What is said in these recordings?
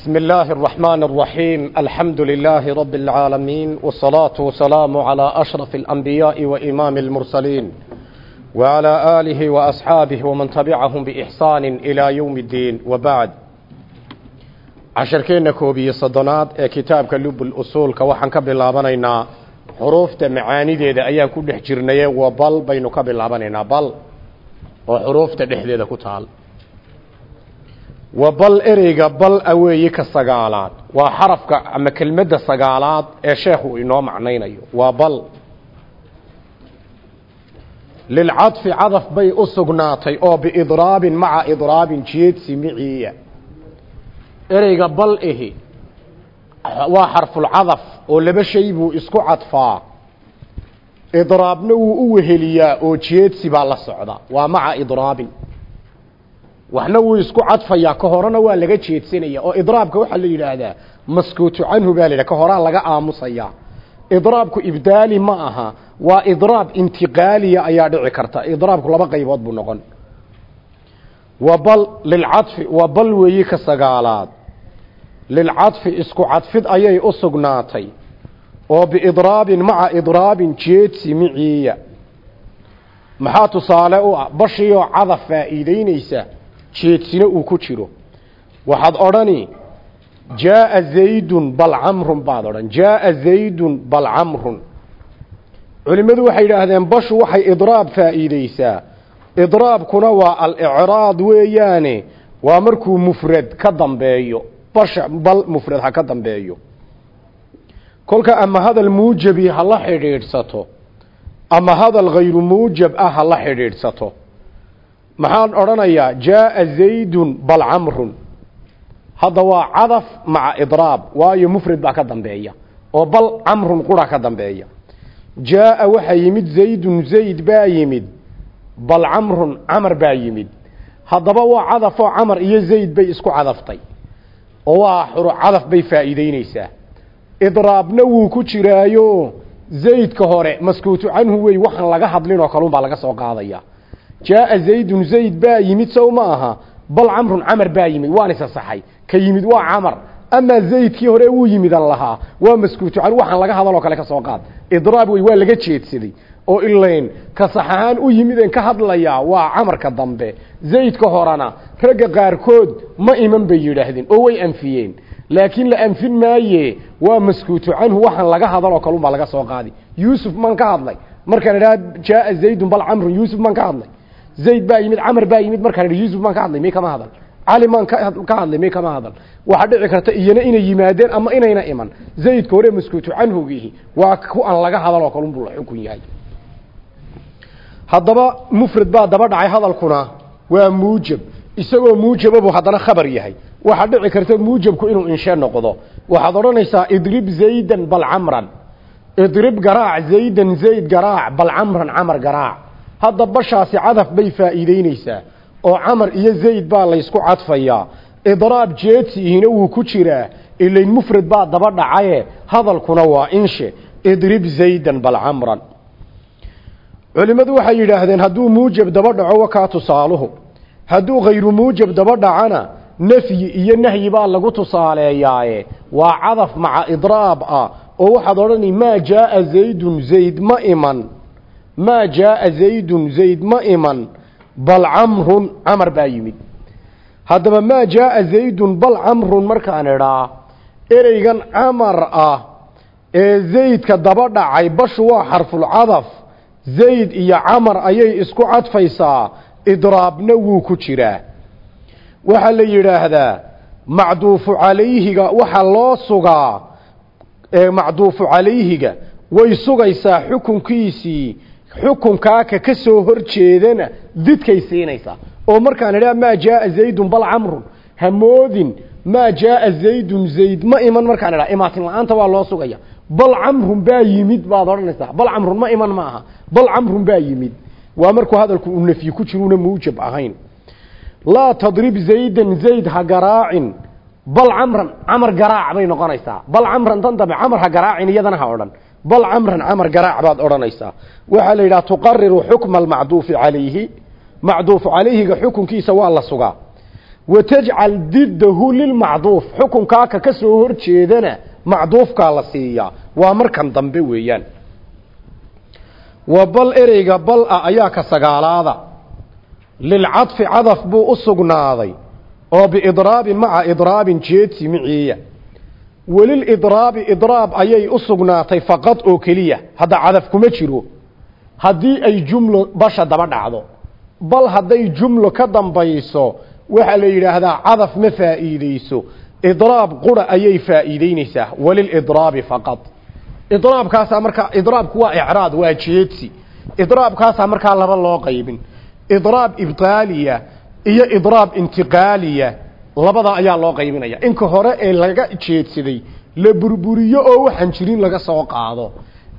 بسم الله الرحمن الرحيم الحمد لله رب العالمين والصلاة والسلام على أشرف الأنبياء وإمام المرسلين وعلى آله وأصحابه ومن تبعهم بإحسان إلى يوم الدين وبعد عشركين كوبي صدنات كتاب كلب الأصول كوحن كبلابانينا حروف معاني دي دا أيان كل حجرنية وبل بينو كبلابانينا بل وحروف تدحدي دا كتال wa bal ereyga bal aweeye ka sagaalaad. Waa xarafka ama kelmadda sagaalaad ee sheekhu inoo macnaynayo. Waa bal. Lilcadfi cadaf bay u sugnaatay oo biidraabin maca idraabin jeedsi miciya. Ereyga bal ihi waa xarfulcadaf oo laba shay buu isku cadfaa. Idraabna wuu u weheliyaa oo jeedsi baa la socda waa maca idraabin waxna wuu isku cadfayaa ka horena waa laga jeedsanaya oo idraabka waxaa la yidhaahdaa maskuutu canhu baa la yidhaha ka horaa laga aamusaya. Idraabku ibdaali ma aha waa idraab intiqaaliya ayaa dhici karta idraabku laba qaybood buu noqon. Wa bal lilcadfi wa bal weeyi ka sagaalaad. Lilcadfi isku cadfid ayay u sugnaatay oo biidraabin maca idraabin jeedsi miciiya maxaa tusaale u ah bashiioo cadaf faa'iideynaysa jeedsina uu ku jiro. Waxaad odhani jaaa zaydun bal camrun baad odhan. Jaaa zaydun bal camrun. Culimmadu waxay yidhaahdeen bashu waxay idraab faa'iideysaa idraabkuna waa alicraad weeyaane. Waa markuu mufrad ka dambeeyo. Basha bal mufrad ha ka dambeeyo. Kolka ama hadal muujabi ha la xidhiidhsato ama hadal hayru muujab ah ha la xidhiidhsato maxaan odhanayaa jaaa zaydun bal camrun. Hadda waa cadaf maca idraab waayo mufrad baa ka dambeeya oo bal camrun qura ka dambeeya. Jaaa waxaa yimid zaydun zayd baa yimid bal camrun camar baa yimid. Haddaba waa cadafoo camar iyo zayd bay isku cadaftay oo waa cadaf bay faa'iideyneysaa idraabna wuu ku jiraayo zaydka hore maskuutu canhu wey waxaan laga hadlin oo kalun baa laga soo qaadaya jaaa zaydun zayd baa yimid sow ma aha bal camrun camar baa yimid waan isasaxay ka yimid waa camar amaa zaydkii hore wuu yimidan lahaa waa maskuutu can waxaan laga hadaloo kale ka soo qaad idraab wey waa laga jeedsaday oo ilayn ka sax ahaan u yimiden ka hadlayaa waa camarka dambe zaydka horena ragga qaarkood ma iman bay yidhaahdeen oo way anfiyeen laakiin la anfin maaye waa maskuutu canhu waxaan laga hadaloo kalunbaa laga soo qaadi yuusuf man ka hadlay markaan idhaha jaaa zaydun bal camrun yuusuf man ka hadlay zayd baa yimid camar baa yimid markaan idhi yuusuf maan ka hadlay may kama hadal. Cali maan ka hadlay may kama hadal. Waxaa dhici karta iyana inay yimaadeen ama inayna iman. Zaydka hore maskuutu canhugiihi waa ku aan laga hadal oo kalun buu la xukun yahay. Haddaba mufrad baa daba dhacay hadalkuna waa muujab. Isagoo muujaba buu haddana khabar yahay. Waxaa dhici karta muujabku inuu inshe noqdo. Waxaad odhanaysaa idrib zaydan bal camran. Idrib garaac zaydan zayd garaac bal camran camar garaac hadda bashaasi cadaf bay faa'iideyneysaa oo camar iyo zayd baa laysku cadfayaa idraab jeedsiihina wuu ku jiraa ilayn mufrad baa daba dhacaye. Hadalkuna waa inshe. Idrib zaydan bal camran. Culimmadu waxay yidhaahdeen hadduu muujab daba dhaco wakaa tusaaluhu hadduu khayru muujab daba dhacana nafyi iyo nahyi baa lagu tusaaleeyaaye. Waa cadaf maca idraab ah. Oo waxaad odhani maa jaaa zaydun zayd ma iman maa jaaa zaydun zayd ma iman bal camrun camar baa yimid. Haddaba maa jaaa zaydun bal camrun markaan idhaa ereygan camar ah ee zaydka daba dhacay bashu waa xarfulcadaf zayd iyo camar ayay isku cadfaysaa idraabna wuu ku jiraa. Waxaa la yidhaahdaa macduufu calayhiga waxaa loo sugaa macduufu calayhiga way sugaysaa xukunkiisii xukunkaaka ka soo hor jeedana didkay siinaysaa. Oo markaan idhaha maa jaaa zaydun bal camrun. Hamoodin maa jaaa zaydun zayd. Ma iman markaan idhaha imaatin la'aanta waa loo sugaya. Bal camrun baa yimid baad odhanaysaa. Bal camrun ma iman ma aha bal camrun baa yimid. Waa markuu hadalku uu nafyi ku jiruuna muujab ahayn. Laa tadrib zaydan zayd ha garaacin. Bal camran camar garaac bay noqonaysaa. Bal camran tan dambe camar ha garaacin iyadana ha odhan bal camran camar garaac baad odhanaysaa. Waxaa la yidhaha tuqariru xukma almacduufi calayhi. Macduufu calayhiga xukunkiisa waa la sugaa. Watajcal diddahu lilmacduuf xukunkaaka ka soo hor jeedana macduufkaa la siiyaa. Waa markan dambe weeyaan. Wa bal ereyga bal ah ayaa ka sagaalaada. Lilcadfi cadaf buu u sugnaaday. Oo biidraabin maca idraabin jeedsi miciiya welilidraabi idraab ayay u sugnaatay faqad oo keliya. Hadda cadaf kuma jiro. Haddii ay jumlo basha daba dhacdo bal hadday jumlo ka dambayso waxaa la yidhaahdaa cadaf ma faa'iideyso idraab qura ayay faa'iideyneysaa walilidraabi faqad. Idraabkaasaa markaa idraabku waa icraad waa jeedsi. Idraabkaasaa markaa laba loo qaybin. Idraab ibtaaliya iyo idraab intiqaaliya labada ayaa loo qaybinaya. Inka hore ee laga jeedsaday la burburiyo oo waxaan jirin laga soo qaado.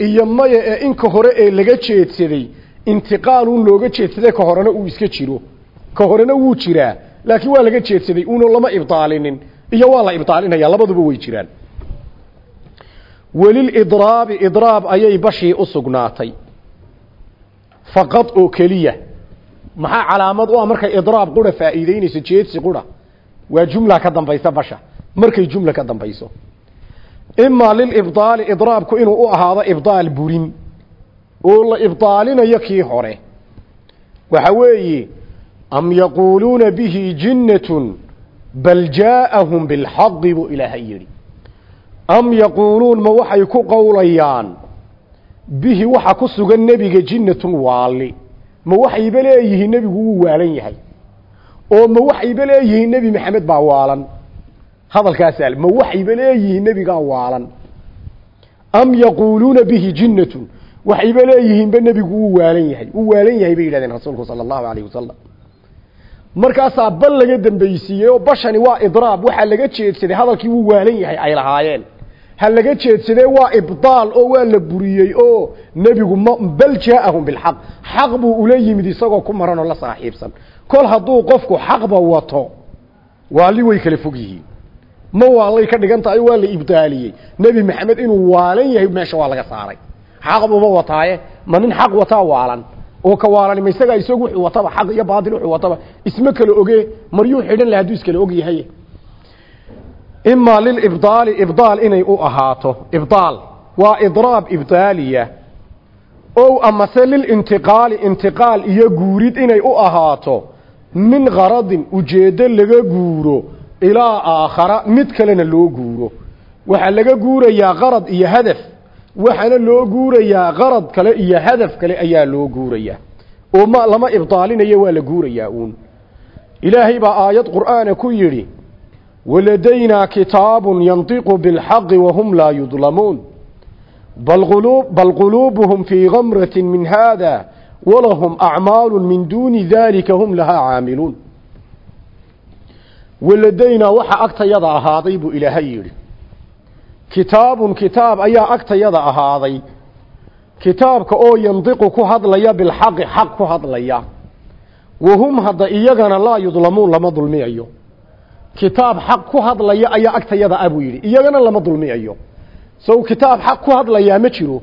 Iyo maya ee inka hore ee laga jeedsaday intiqaalun looga jeedsaday ka horena uu iska jiro. Ka horena wuu jiraa. Laakiin waa laga jeedsaday uuna lama ibdaalinin iyo waa la ibdaalinaya labaduba way jiraan. Welilidraabi idraab ayay bashii u sugnaatay. Faqad oo keliya. Maxaa calaamad u ah markay idraab qura faa'iideynayso jeedsi qura waa jumla ka dambaysa basha. Markay jumla ka dambayso. Imaa lilibdaali idraabku inuu u ahaado ibdaal burin. Oo la ibdaalinayo kii hore. Waxa weeye am yaquuluuna bihi jinnatun bal jaa'ahum bilxaqi buu ilaahay yidhi. Am yaquuluun ma waxay ku qowlayaan bihi waxa ku sugan nebiga jinnatun waali ma waxayba leeyihiin nebigu wuu waalan yahay oo ma waxayba leeyihiin nebi maxamed baa waalan. Hadalkaasaa ma waxayba leeyihiin nebigaa waalan. Am yaquuluuna bihi jinnatun waxayba leeyihiinba nebigu wuu waalan yahay. Wuu waalan yahay bay yidhahdeen rasuulku sala allahu alayhi wasalam markaasaa bal laga dambaysiiyey oo bashani waa idraab waxaa laga jeedsaday hadalkii wuu waalan yahay ay lahaayeen ha laga jeedsadee waa ibdaal oo waa la buriyey oo nebigu m bal jaaahum bilxaq xaq. Buu ula yimid isagoo ku maran oo la saaxiibsan. Kol hadduu qofku xaqba wato waali way kala fog yihiin. Ma waalay ka dhigan tahay waa la ibdaaliyey. Nebi maxamed inuu waalan yahay meesha waa laga saaray. Xaq buuba wataaye ma nin xaq wataa waalan. Oo ka waalan ma isagaa isagu wuxuu wataba xaq iyo baatil wuxuu wataba. Isma kala oge maryuu xidhan laha hadduu iskala og yahay imaa lilibdaali ibdaal inay u ahaato. Ibdaal. Waa idraab ibdaaliya. Ow amase lilintiqaali intiqaal iyo guurid inay u ahaato. Min qaradin ujeeddo laga guuro ilaa aakhara mid kalena loo guuro. Waxaa laga guurayaa qarad iyo hadaf. Waxaana loo guurayaa qarad kale iyo hadaf kale ayaa loo guurayaa. Oo ma lama waladaynaa kitaabun yantiqu bilxaqi wahum laa yudlamuun bal quluubuhum fii gamratin min haada walahum acmaalu min duuni daalika hum lahaa caamiluun waladaynaa waxaa agtayada ahaaday buu ilaahay yidhi kitaabun kitaab ayaa agtayada ahaaday kitaabka oo yandiqu ku hadlaya bilxaqi xaq ku hadlaya wahum hadda iyagana laa yudlamuun lama dulmiyayo kitaab xaq ku hadlaya ayaa agtayada ah buu yidhi. Iyagana lama dulmiyayo. Sow kitaab xaq ku hadlayaa ma jiro.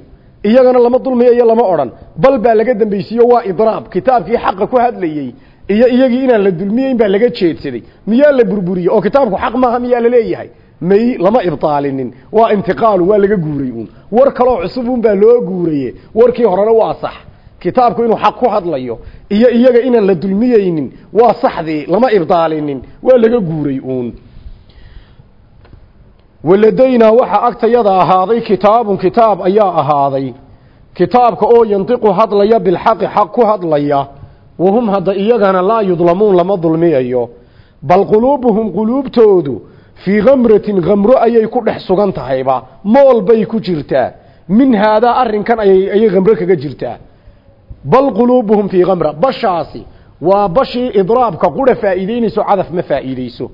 Iyagana lama dulmiyayo lama odhan. Bal baa laga dambaysiiyo waa idraab. Kitaabkii xaqa ku hadlayey iyo iyagii inaan la dulmiyeyn baa laga jeedsaday. Miyaa la burburiyey oo kitaabku xaq maaha miyaa la leeyahay? May lama ibtaalinin. Waa intiqaalu waa laga guuray uun. War kaloo cusub un baa loo guuraye warkii horena waa sax kitaabku inuu xaq ku hadlayo iyo iyaga inaan la dulmiyeynin waa saxdii lama ibdaalinin waa laga guuray uun. Waladaynaa waxaa agtayada ahaaday kitaabun kitaab ayaa ahaaday. Kitaabka oo yantiqu hadlaya bilxaqi xaq ku hadlaya wahum hadda iyagana laa yudlamuun lama dulmiyayo. Bal quluubuhum quluubtoodu fii kamratin kamro ayay ku dhex sugan tahayba mool bay ku jirtaa. Min haadaa arrinkan ayay kamro kaga jirtaa bal quluubuhum fii kamra bashaasi waa bashii idraabka qura faa'iideynayso cadaf ma faa'iideyso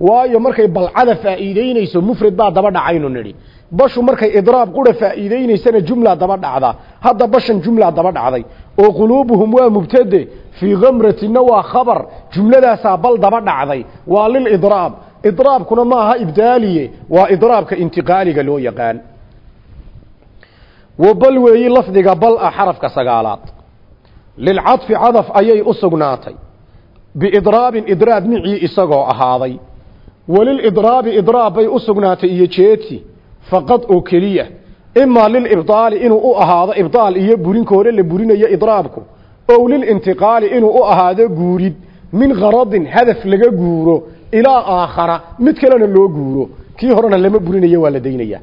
waayo markay balcada faa'iideynayso mufrad baa daba dhacaynu nidhi bashu markay idraab qura faa'iideynaysana jumla daba dhacda hadda bashan jumla daba dhacday oo quluubuhum waa mubtade fii kamratina waa khabar jumladaasaa bal daba dhacday waa lilidraab idraabkuna maaha ibdaaliye waa idraabka intiqaaliga loo yaqaan wa bal weeyi lafdiga bal ah xarafka sagaalaad lilcadfi cadaf ayay u sugnaatay biidraabin idraab micii isagoo ahaaday walilidraabi idraab bay u sugnaatay iyo jeedsi faqad oo keliya imaa lilibdaali inuu u ahaado ibdaal iyo burinka hore la burinayo idraabku ow lilintiqaali inuu u ahaado guurid min qaradin hadaf laga guuro ilaa aakhara mid kalena loo guuro kii horena lama burinayo waa la daynaya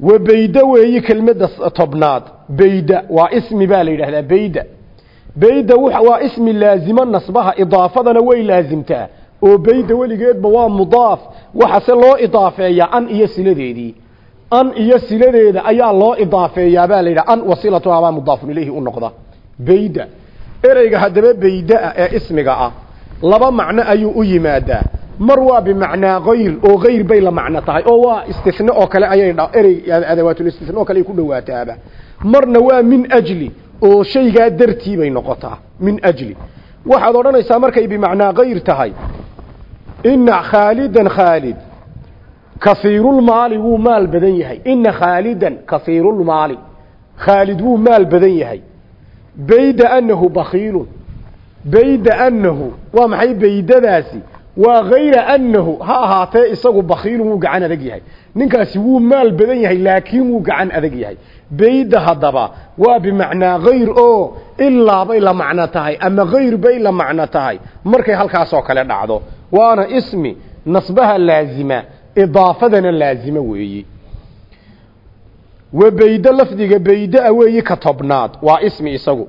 wa beyda weeyi kelmadda tobnaad beyda waa ismi baa la yidhaahdaa beyda beyda waa ismi laazimo nasbaha idaafadana way laazimtaa oo beyda weligeedba waa mudaaf waxase loo idaafeeyaa an iyo siladeedii an iyo siladeeda ayaa loo idaafeeyaa baa la yidhaha an wasilatuhaa baa mudaafun ilayhi u noqda beyda ereyga haddaba beydaa ee ismiga ah laba macno ayuu u yimaadaa mar waa bimacnaa kayr oo kayr bay la macno tahay oo waa istisne oo kale ayay erey adawaatul oo kale ay ku dhawaataaba. Marna waa min ajli oo shaygaa dartii bay noqotaa min ajli. Waxaad odhanaysaa markay bimacnaa kayr tahay ina khaalidan khaalid kasiirulmaali wuu maal badan yahay. Ina khaalidan kasiirulmaali khaalid wuu maal badan yahay. Bayda anahu bakiilun bayda anahu waa maxay baydadaasi waa hayra anahu ha ahaatee isagu bakiilun wuu gacan adag yahay. Ninkaasi wuu maal badan yahay laakiin wuu gacan adag yahay. Bayda haddaba waa bimacnaa hayr oo ilaa bay la macno tahay ama hayr bay la macno tahay. Markay halkaasoo kale dhacdo waana ismi nasbaha laazima idaafadana laazima weeyi. Wa beydo lafdiga beydaa weeyi ka tobnaad waa ismi isagu.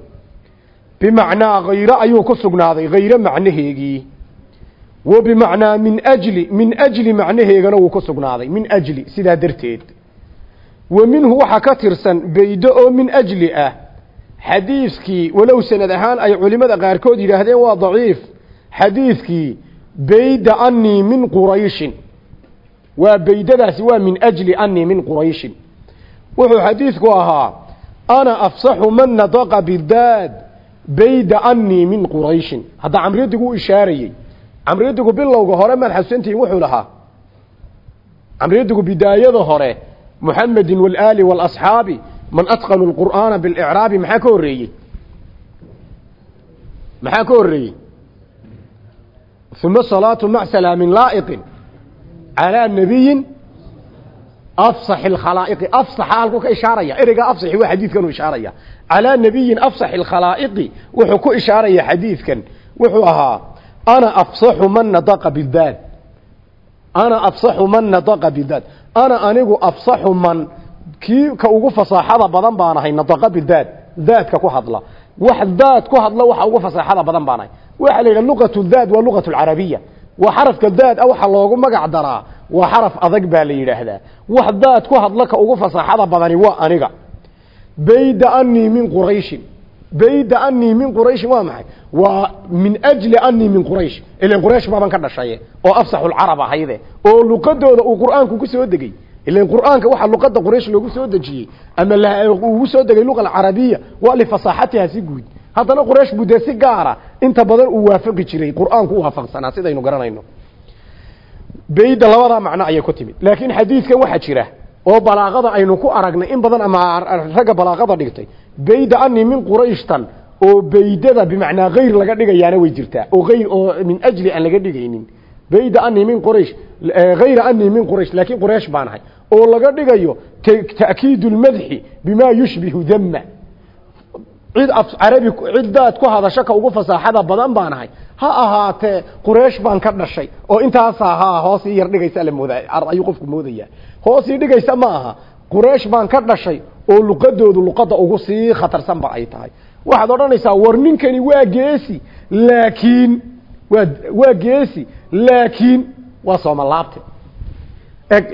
Bimacnaa hayre ayuu ku sugnaaday hayre macnaheegii wa bimacnaa min ajli min ajli macnaheegana wuu ku sugnaaday min ajli sidaa darteed wa minhu waxaa ka tirsan beydo oo min ajli ah xadiiskii walow sanad ahaan ay culimmada qaarkood yidhaahdeen waa daciif xadiidkii beyda anii min qurayshin waa beydadaasi waa min ajli anii min qurayshin wuxuu xadiidku ahaa ana afsaxu man nadaqa bidaad camriyadigu bilowga hore maad xasuusantihiin wuxuu lahaa. Camriyadigu bidaayada hore muxamedin walaali waalasxaabi man atqanu lqur'aana bilicraabi maxaa ka horreeyey? Maxaa ka horreeyey? Uma salaatu mac salaamin laa'iqin calaa nabiyin afsax alkhalaa'iqi. Afsaxa halkuu ka ishaaraya ereyga afsaxi waa xadiidkanuu ishaaraya. Calaa nabiyin afsax alkhalaa'iqi wuxuu ku ishaaraya xadiidkan. Wuxuu ahaa ana afsaxu man nadaqa bidaad ana afsaxu man nadaqa bidaad ana anigu afsaxu man kii ka ugu fasaaxada badan baan ahay nadaqa bidaad daadka ku hadla wax daad ku hadla waxa ugu fasaaxada badan baan ahay waxa la yidhaha luqatu daad waa luqatu alcarabiya waa xarafka daad waxa loogu magac daraa waa xaraf adag baa la yidhaahdaa wax daad ku hadla ka bayda anii min qurayshin waa maxay? Waa min ajli anii min quraysh. Ilan quraysh baaban ka dhashaye oo afsaxulcarab ahayde oo luqadooda uu qur'aanku ku soo degey ilan qur'aanka waxaa luqada quraysh loogu soo dejiyey ama ugu soo degay luqa alcarabiya waa lifasaaxatiha si guud. Haddana quraysh buu si gaara inta badan uu waafaqi jiray qur'aanku u waafaqsanaa sidaynu garanayno. Bayda labadaa macno ayay ku timid. Laakiin xadiidkan waxaa jira oo balaaqada aynu ku aragnay in badan ama ragga balaaqada dhigtay bayda anii min qurayshtan oo baydada bimacnaa hayr laga dhigayaana way jirtaa oo ayr oo min ajli aan laga dhigaynin. Bayda anii min quraysh hayra anii min quraysh laakiin quraysh baan oo laga dhigayo ta'kiidu lmadxi bimaa yushbihu dama cid af carabi cid daad ku hadasho ka ugu fasaaxada badan baan ahay. Ha ahaatee quraysh baan ka dhashay oo intaasaa ha hoosii yar dhigaysa la moodaa ayuu qofku moodaya hoosii dhigaysa ma aha quraysh baan ka dhashay oo luqadoodu luqada ugu sii khatarsanba ay tahay. Waxaad odhanaysaa war ninkani waa geesi laakiin waa waa geesi laakiin waa soomalaabte.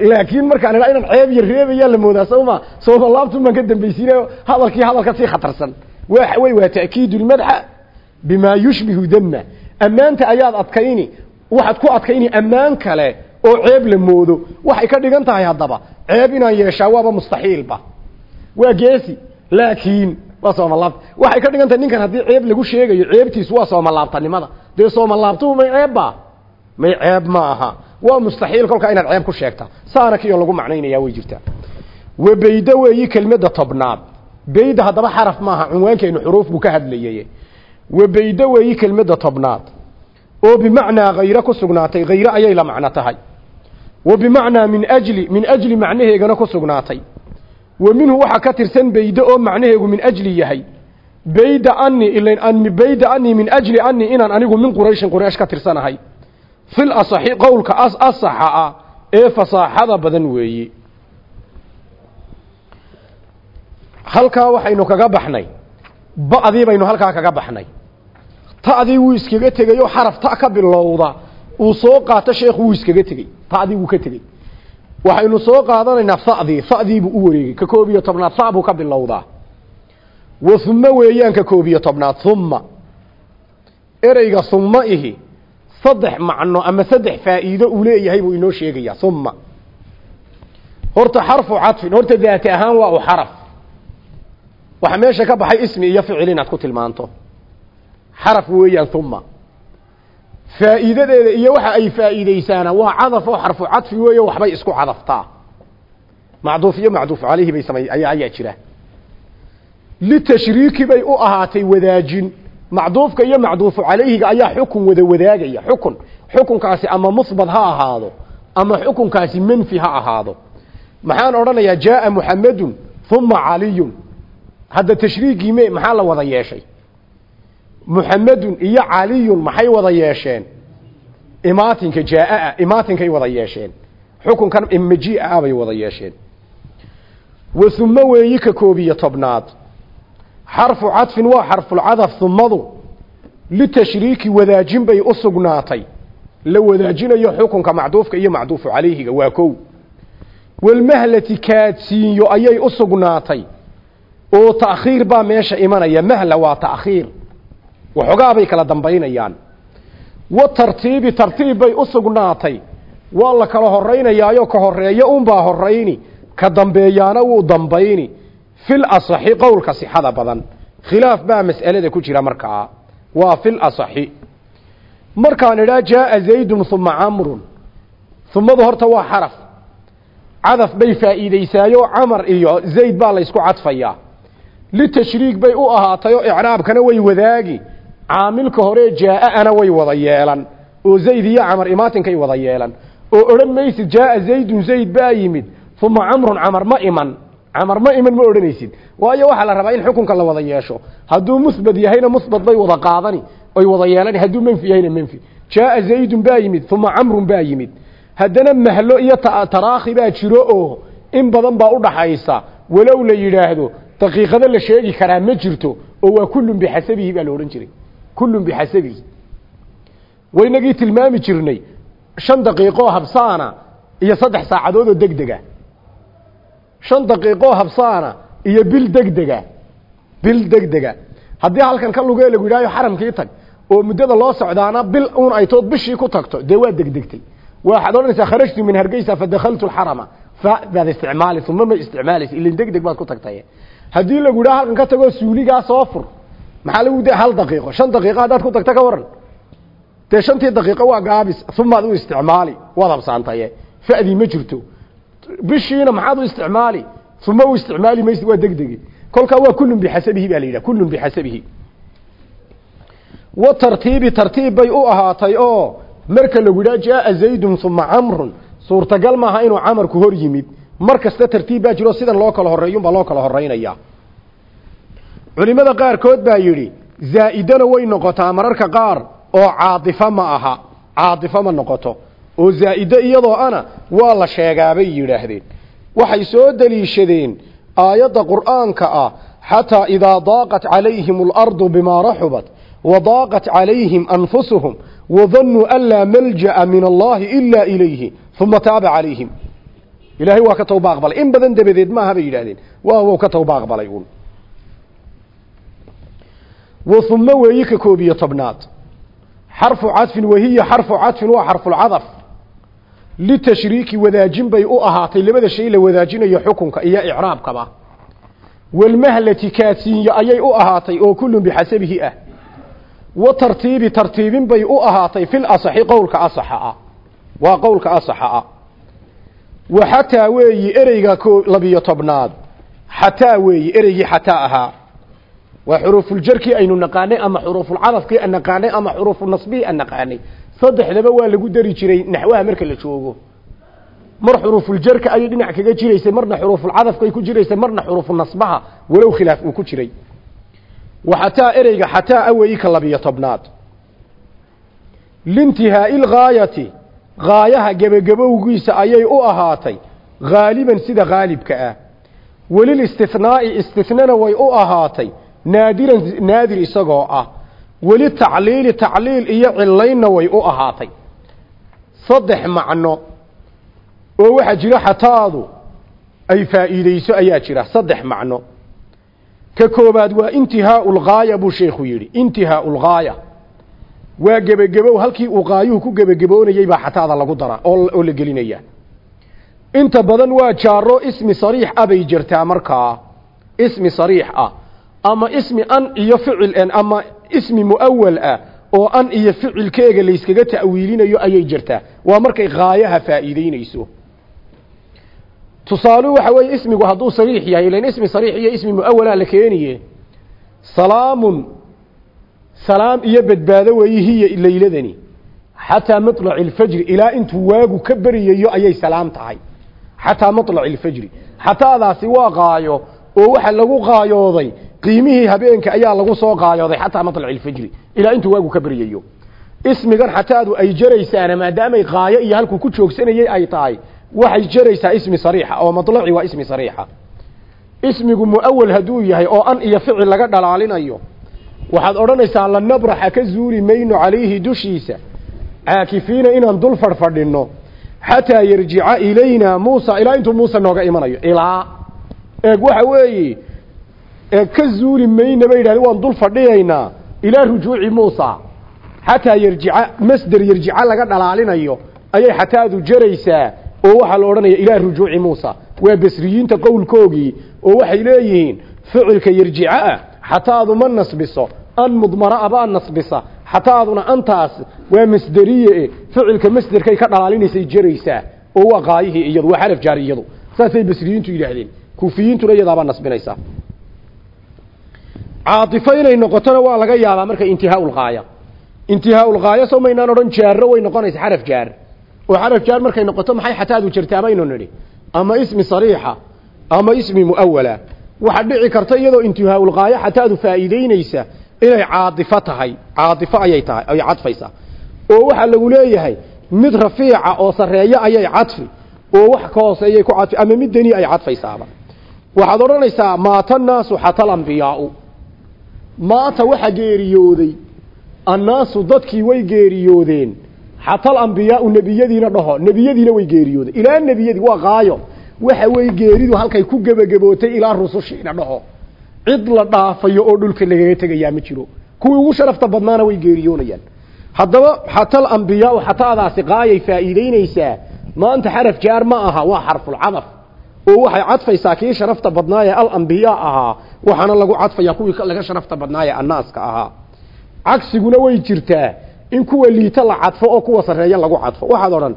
Laakiin markaan idhaa inaan ceeb yar reebayaa la moodaa sawma soomalaabtun baan ka dambaysiinayo hadalkii hadalka sii khatarsan. Waxa waa ta'kiid lmadxa bimaa yushbihu dama ammaanta ayaad adkayni waxaad ku adkayni ammaan kale oo ceeb la moodo. Waxay ka dhigan tahay haddaba ceeb inaan yeeshaa waaba mustaxiilba waa geesi laakiin waa soomalaabta waxay ka dhigan tahay ninkan haddii ceeb lagu sheegayo ceebtiisu waa soomalaabtanimada dee soomalaabtuhu may ceebba may ceeb ma aha. Waa mustaxiil kolkaa inaad ceeb ku sheegta. Saana kiyo lagu macnaynaya way jirtaa. Wabaydo weeyi kelmadda tobnaad. Bayda haddaba xaraf maaha cunwaankeenu xuruuf buu ka hadlayay wabaydo weeyi kelmadda tobnaad. Oo bimacnaa hayre ku sugnaatay hayre ayay la macno tahay. Wa bimacnaa min ajli min ajli macnaheegana ku sugnaatay wa minhu waxaa ka tirsan beyde oo macnaheegu min ajli yahay. Bayda ani ilan an bayda ani min ajli ani inaan anigu min qurayshin quraysh ka tirsanahay. Fil asaxi qowlka as asaxa ah ee fasaaxada badan weeye halkaa waxaynu kaga baxnay. Ba'dii baynu halkaa kaga baxnay. Ta'dii wuu iskaga tegey oo xaraf ta ka bilowda. Uu soo qaato sheekh wuu iskaga tegey ta'dii wuu ka tegey waxaynu soo qaadanaynaa fa'dii fa'dii buu u wareegay ka koob iyo tobnaad fa buu ka bilowdaa. Wa humma weeyaan ka koob iyo tobnaad humma ereyga humma ihi saddex macno ama saddex faa'iido uu leeyahay buu inoo sheegayaa humma horta xarfu cadfin horta daati ahaan waa u xaraf. Waxaa meesha ka baxay ismi iyo ficil inaad ku tilmaanto. Xaraf weeyaan humma faa'iidadeeda iyo waxa ay faa'iideysaana waa cadaf oo xarfu cadfi weeye waxbay isku cadaftaa. Macduuf iyo macduuf calayhi bay samay ayaa ayaa jira. Litashriiki bay u ahaatay wadaajin. Macduufka iyo macduufu calayhiga ayaa xukun wada wadaagaya xukun. Xukunkaasi ama musbad ha ahaado ama xukunkaasi manfi ha ahaado. Maxaan odhanayaa jaaa muxamedun uma caliyun. Hadda tashriigii me maxaa la wada yeeshay muxamedun iyo caliyun maxay wada yeesheen? Imaatinka jaaaa imaatinkay wada yeesheen. Xukunkan imajia bay wada yeesheen. Wahumo weeyi ka koobiyo tobnaad. Xarfu cadfin waa xarfulcadaf humadu litashriiki wadaajin bay u sugnaatay. La wadaajinayo xukunka macduufka iyo macduufu calayhiga waa kow. Walmahlati kaadsiinyo ayay u sugnaatay. Oo ta'khiir baa meesha imanaya mahla waa ta'khiir waxoogaa bay kala dambaynayaan. Wa tartiibi tartiib bay u sugnaatay. Waa la kala horaynayaayo ka horeeyo unbaa horayni ka dambeeyaana wuu dambayni. Fil asaxi qowlka sixada badan. Khilaaf baa mas'alada ku jira markaa. Waa fil asaxi. Markaan idhaa jaaa zaydun uma camrun. Humadu horta waa xaraf. Cadaf bay faa'iideysaayo camar iyo zayd baa laysku cadfayaa. Litashriik bay u ahaatay oo icraabkana way wadaagi caamilka hore jaa-ana way wada yeelan oo zayd iyo camar imaatinkay wada yeelan oo odhan maysid jaaa zaydun zayd baa yimid uma camrun camar ma iman. Camar ma iman ma odhanaysid. Waayo waxaa la rabaa in xukunka la wada yeesho. Hadduu musbad yahayna musbad bay wada qaadani oy wada yeelani hadduu menfi yahayna menfi jaaa zaydun baa yimid uma camrun baa yimid. Haddana mahlo iyo taraakhi baa jiro oo in badan baa udhaxaysa walow la yidhaahdo daqiiqado la sheegi karaa ma jirto oo waa kullun bixasabihi baa la odhan jiray kullun bixasabihi waynagii tilmaami jirnay shan daqiiqoo habsaana iyo saddex saacadood oo degdega. Shan daqiiqoo habsaana iyo bil degdega bil degdega. Haddii halkan ka lugee lagu yidhahyo xaramkii tag oo muddada loo socdaana bil uun ay tood bishii ku tagto dee waa degdegtay. Waxaad odhanaysaa kharajtu min hargeysa fadakaltu alxarama fa baad isticmaali uma ma ilin degdeg baad ku tagtay haddii lagu yidhaha halkan ka tagoo suuligaa soo fur maxaa lagu da hal daqiiqo. Shan daqiiqo haddaad ku tagta ka waran. Dee shantii daqiiqo waa gaabis. Umaad u isticmaali. Waad habsaantaye fa'dii ma jirto. Bishiina maxaad u isticmaali. Uma u isticmaali maysid. Waa degdegi. Kolkaa waa kullun bixasabihi baa la yidhaha. Kullun bixasabihi wa tartiibi tartiib bay u ahaatay oo marka lagu yidhaha jaaa zaydun suurtagal maaha inuu camarku hor yimid. Mar kasta tartiib baa jiro. Sidan loo kala horeeyunbaa loo kala horeynaya culimada qaarkood baa yidhi zaa'idana way noqotaa mararka qaar oo caadifo ma aha. Caadifo ma noqoto. Oo zaa'ido iyadoo ana waa la sheegaabay yidhaahdeen. Waxay soo deliishadeen aayadda qur'aanka ah xataa idaa daaqat calayhim alardu bimaa raxubat wadaaqat calayhim anfusuhum wadannuu an laa malja'a min allahi ilaa ilayhi uma taaba calayhim. Ilaahay waa ka tawba aqbalay in badan dabadeed maaha bay yidhahdeen waa wou ka tawba aqbalay uun wuma weeyi ka koob iyo tobnaad. Xarfu cadfin wahiya xarfu cadfin waa xarfulcadaf litashriiki wadaajin bay u ahaatay labada shay la wadaajinayo xukunka iyo icraabkaba walmahlati kaadsiinyo ayay u ahaatay oo kullun bixasabihi ah. Wa tartiibi tartiibin bay u ahaatay fil asaxi qowlka asaxaa ah. waa qowlka asaxaa ah. wa xataa weeyi ereyga labiyo tobnaad. Xataa weeyi ereygii xataa ahaa waa xuruufuljarkii aynu naqaanay ama xuruufulcadafkii an naqaanay ama xuruufulnasbihii an naqaanay. Saddexdaba waa lagu dari jiray naxwaha marka la joogo. Mar xuruufuljarka ayay dhinac kaga jiraysay marna xuruufulcadafka ay ku jiraysay marna xuruufulnasbaha walow khilaaf uu ku jiray. Waxataa ereyga xataa aweyi ka labiyo tobnaad. Liintihaai lgaayati gaayaha gebagabowgiisa ayay u ahaatay haaliban sida haalibka ah. Welilistinaai istinana way u ahaatay naadiran naadir isagoo ah. Weli tacliili tacliil iyo cilaynna way u ahaatay. Saddex macno oo waxaa jira xataadu ay faa'iideyso ayaa jira saddex macno. Ka koobaad waa intihaau lgaaya buu sheekhu yidhi intihaau lgaaya waa gebagebow halkii uu qaayuhu ku gebagaboonayey baa xataada lagu daraa oo la gelinaya. Inta badan waa jaaro ismi sariix ah bay jirtaa markaa. Ismi sariix ah ama ismi an iyo ficil ama ismi muawal ah oo an iyo ficilkeega layskaga ta'wiilinayo ayay jirtaa waa markay gaayaha faa'iideynayso tusaaluhu waxa weeye ismigu hadduu sariix yahay ilan ismi sariix iyo ismi muawala la keeniye salaamun salaam iyo badbaado weeye hiya layladani xataa maطlaci اlfajri ilaa intuu waagu ka beryayo ayay salaam tahay xataa maطlaci اlfajri xataadaasi waa qaayo oo waxa lagu qaayooday qiimihii habeenka ayaa lagu soo qaayooday xataa maطlaci اlfajri ilaa intuu waagu ka beryayo ismigan xataadu ay jaraysaana maadaamay qaayo iyo halkuu ku joogsanayey ay tahay waxay jaraysaa ismi sariixa oo maطlaci waa ismi sariixa ismigu muawal hadduu yahay oo an iyo ficil laga dhalaalinayo waxaad odhanaysaa lanabraxa ka zuuli mayno calayhi dushiisa caakifiina inaan dul fadhfadhinno xataa yarjica ilaynaa muusa ilaa intuu muuse nooga imanayo ilaa eeg waxa weeye eeg ka zuuli mayna bay yidhahdeen waan dul fadhiyaynaa ilaa rujuuci muusa. Xataa yarjica masder yarjica laga dhalaalinayo ayay xataadu jaraysaa oo waxaa la odhanaya ilaa rujuuci muusa. Waa basriyiinta qowlkoogii oo waxay leeyihiin ficilka yarjica ah xataadu ma nasbiso an mudmara baa nasbisa. Xataaduna antaas waa masderiye ficilka masderkay ka dhalaalinaysay jaraysaa oo waa qaayihii iyadu waa xaraf jaari iyadu. Saasay basriyiintu yidhaahdeen kuufiyiintuna iyadaabaa nasbinaysaa caatifo inay noqotona waa laga yaabaa marka intihaaulqaaya intihaaulqaaya soo maynaan odhan jaarro way noqonaysa xaraf jaar. Oo xaraf jaar markay noqoto maxay xataadu jirtaa baynu nidhi. Ama ismi sariixa ama ismi muawala waxaa dhici karta iyadoo intihaaulqaayo xataadu faa'iideynaysa inay caadifo tahay. Caadifo ayay tahay ay cadfaysaa. Oo waxaa lagu leeyahay mid rafiica oo sareeyo ayay cadfi oo wax ka hooseeyay ku cadfi ama mid deni ay cadfaysaaba. Waxaad odhanaysaa maata naasu xatal ambiyaau maata waxa geeriyooday annaasu dadkii way geeriyoodeen. Xatal ambiyaau nebiyadiina dhaho nebiyadiina way geeriyoodeen ilaa nebiyadii waa qaayo waxa weeye geeridu halkay ku gebagabootay ilaa rusushiina dhaho. Cid la dhaafayo oo dhulka lagaga tegayaa ma jiro. Kuwii ugu sharafta badnaana way geeriyoonayaan. Haddaba xatal ambiyaau xataadaasi qaayay faa'iideynaysaa maanta xaraf jaar ma aha waa xarfulcadaf oo waxay cadfaysaa kii sharafta badnaaye alambiyaa ahaa waxaana lagu cadfayaa kuwii laga sharafta badnaaye annaaska ahaa. Cagsiguna way jirtaa in kuwa liita la cadfo oo kuwa sarreeya lagu cadfo. Waxaad odhan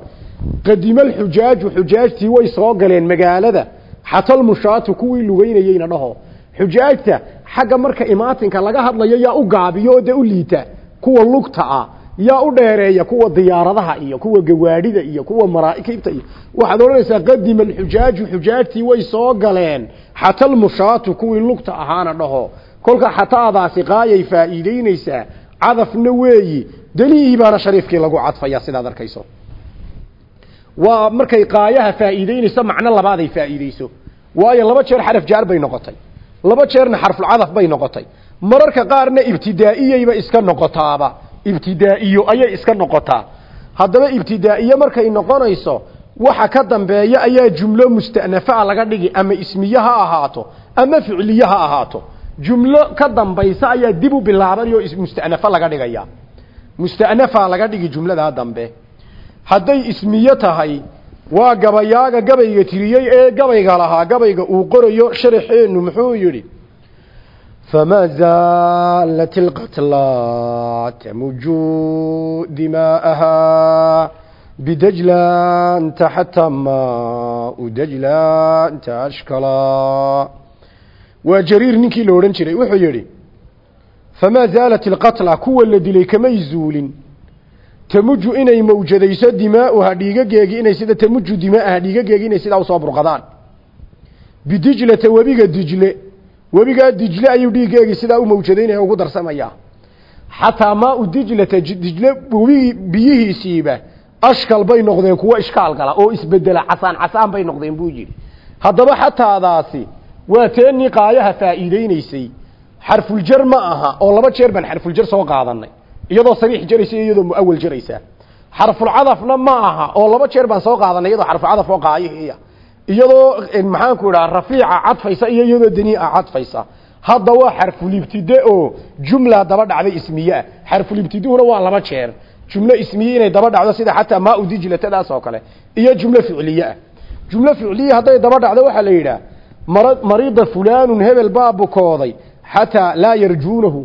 qadimalxujaaju xujaajtii way soo galeen magaalada. Xatalmushaatu kuwii lugeynayeyna dhaho. Xujaajta xagga marka imaatinka laga hadlayo yaa u gaabiyo oo dee u liita. Kuwa lugta ah yaa u dheereeya kuwa diyaaradaha iyo kuwa gawaadhida iyo kuwa maraakiibta iyo waxaad odhanaysaa qadima alxujaaju xujaajtii way soo galeen. Xatalmushaatu kuwii lugta ahaana dhaho. Kolka xataadaasi qaayay faa'iideynaysaa cadafna weeyi. Delihii baana shariifkii lagu cadfaya sidaad arkayso. Waa markay qaayaha faa'iideynayso macno labaaday faa'iideyso waayo laba jeer xaraf jaar bay noqotay. Laba jeerna xarfulcadaf bay noqotay. Mararka qaarna ibtidaa'iyeyba iska noqotaaba ibtidaa'iyo ayay iska noqotaa. Haddaba ibtidaa'iye markay noqonayso waxa ka dambeeya ayaa jumlo musta'nafaa laga dhigi ama ismiye ha ahaato ama ficliye ha ahaato. Jumlo ka dambaysa ayaa dib u bilaabanayoo musta'nafo laga dhigaya. Musta'nafaa laga dhigi jumladaa dambe. Hadday ismiye tahay waa gabayaaga gabayga tiriyey ee gabayga lahaa gabayga uu qorayo sharaxeennu muxuu yidhi فما زالت القتلى تمج دماءها بدجلان تحت ماء دجلان تأشكلا وجرير نكي لورن جري وحو يري famaa zaalat ilqatla kuwa la dilay kamay zuulin tamuju inay mawjadayso dimaa'uha dhiigageegii inay sida tamuju dimaa'aha dhiigageegii inay sidaa usoo burqadaan bidijlata webiga dijle webigaa dijle ayuu dhiigeegii sidaa u mawjadaynaya ugu darsamayaa xataa maau dijlata dijle webigii biyihiisiiba ashkal bay noqdeen kuwo ishkaal gala oo isbedela casaan casaan bay noqdeen buu yidhi. Haddaba xataadaasi waa teenii qaayaha faa'iideynaysay xarfuljar ma aha oo laba jeer baan xarfuljar soo qaadanay. Iyadoo sariix jaraysa iyo iyadoo muawal jaraysa. Xarfulcadafna ma aha oo laba jeer baan soo qaadanay iyadoo xarfucadaf oo qaayihiiya iyadoo maxaanku idhaha rafiica cadfaysa iyo iyadoo daniica cadfaysa. Hadda waa xarfulibtide oo jumla daba dhacday ismiyeah xarfulibtiduhuna waa laba jeer. Jumlo ismiye inay daba dhacdo sida xataa maa udijlatadaas oo kale. Iyo jumlo ficliyeah jumlo ficliye hadday daba dhacdo waxaa la yidhaah marida fulaanun hebel baa bukooday xataa laa yarjuunahu.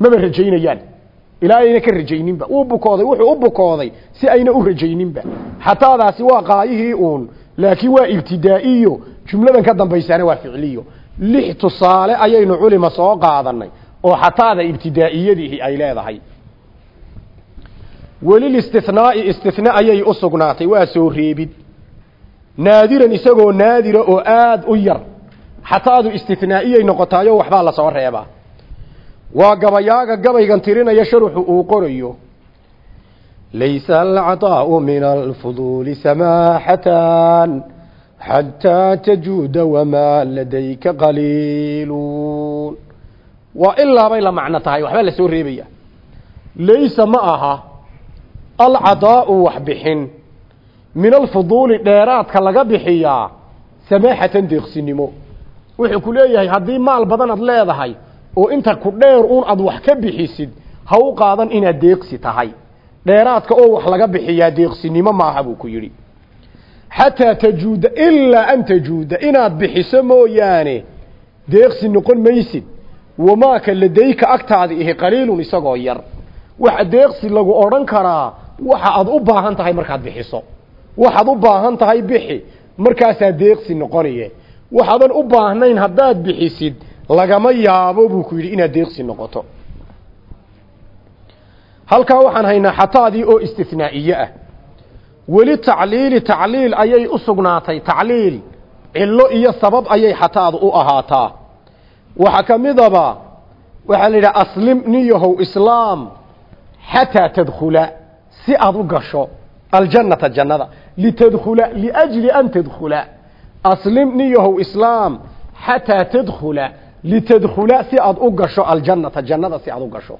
Maba rajaynayaan. Ilaa ayna ka rajayninba. Uu bukooday wuxuu u bukooday si ayna u rajayninba. Xataadaasi waa qaayihii uun laakiin waa ibtidaa'iyo. Jumladan ka dambaysaana waa ficliyo. Lix tusaale ayaynu culima soo qaadanay oo xataada ibtidaa'iyadihi ay leedahay. Welilistinaai istina ayay u sugnaatay waa soo reebid. Naadiran isagoo naadira oo aada u yar. Xataadu istinaa'iyay noqotaayo waxbaa la soo reebaa. Waa gabayaaga gabaygan tirinaya sharuxu uu qorayo samaaxatan xataa tajuuda wamaa ladayka qaliiluun waa ilaabay la macno tahay waxbaa la soo reebaya laysa ma aha alcadaau waxbixin min alfuduuli dheeraadka laga bixiyaa samaaxatan deeqsinimo wuxuu ku leeyahay haddii maal badan aad leedahay oo inta ku dheer uun aad wax ka bixisid ha u qaadan inaad deeqsi tahay dheeraadka oo wax laga bixiyaa deeqsinimo maaha buu ku yidhi. Xataa tajuuda ilaa an tajuuda inaad bixiso mooyaane deeqsi noqon maysid wamaaka ladayka agtaadi ihi qaliilun isagoo yar. Waxa deeqsi lagu odhan karaa waxa aad u baahan tahay markaad bixiso. Waxaad u baahan tahay bixi markaasaa deeqsi noqonaye waxaadan u baahnayn haddaad bixisid lagama yaabo buu ku yidhi inaad deeqsi noqoto halkaa waxaan haynaa xataadii oo istinaa'iye ah. Weli tacliili tacliil ayay u sugnaatay. Tacliil cillo iyo sabab ayay xataadu u ahaataa. Waxaa ka midaba waxaa la yidhaha aslim niyahow islaam xataa tadkhula si aad u gasho aljannata jannada. Litadkhula liajli an tadkhula. Aslim niyahow islaam xataa tadkhula. Litadkhula si aad u gasho aljannata jannada si aad u gasho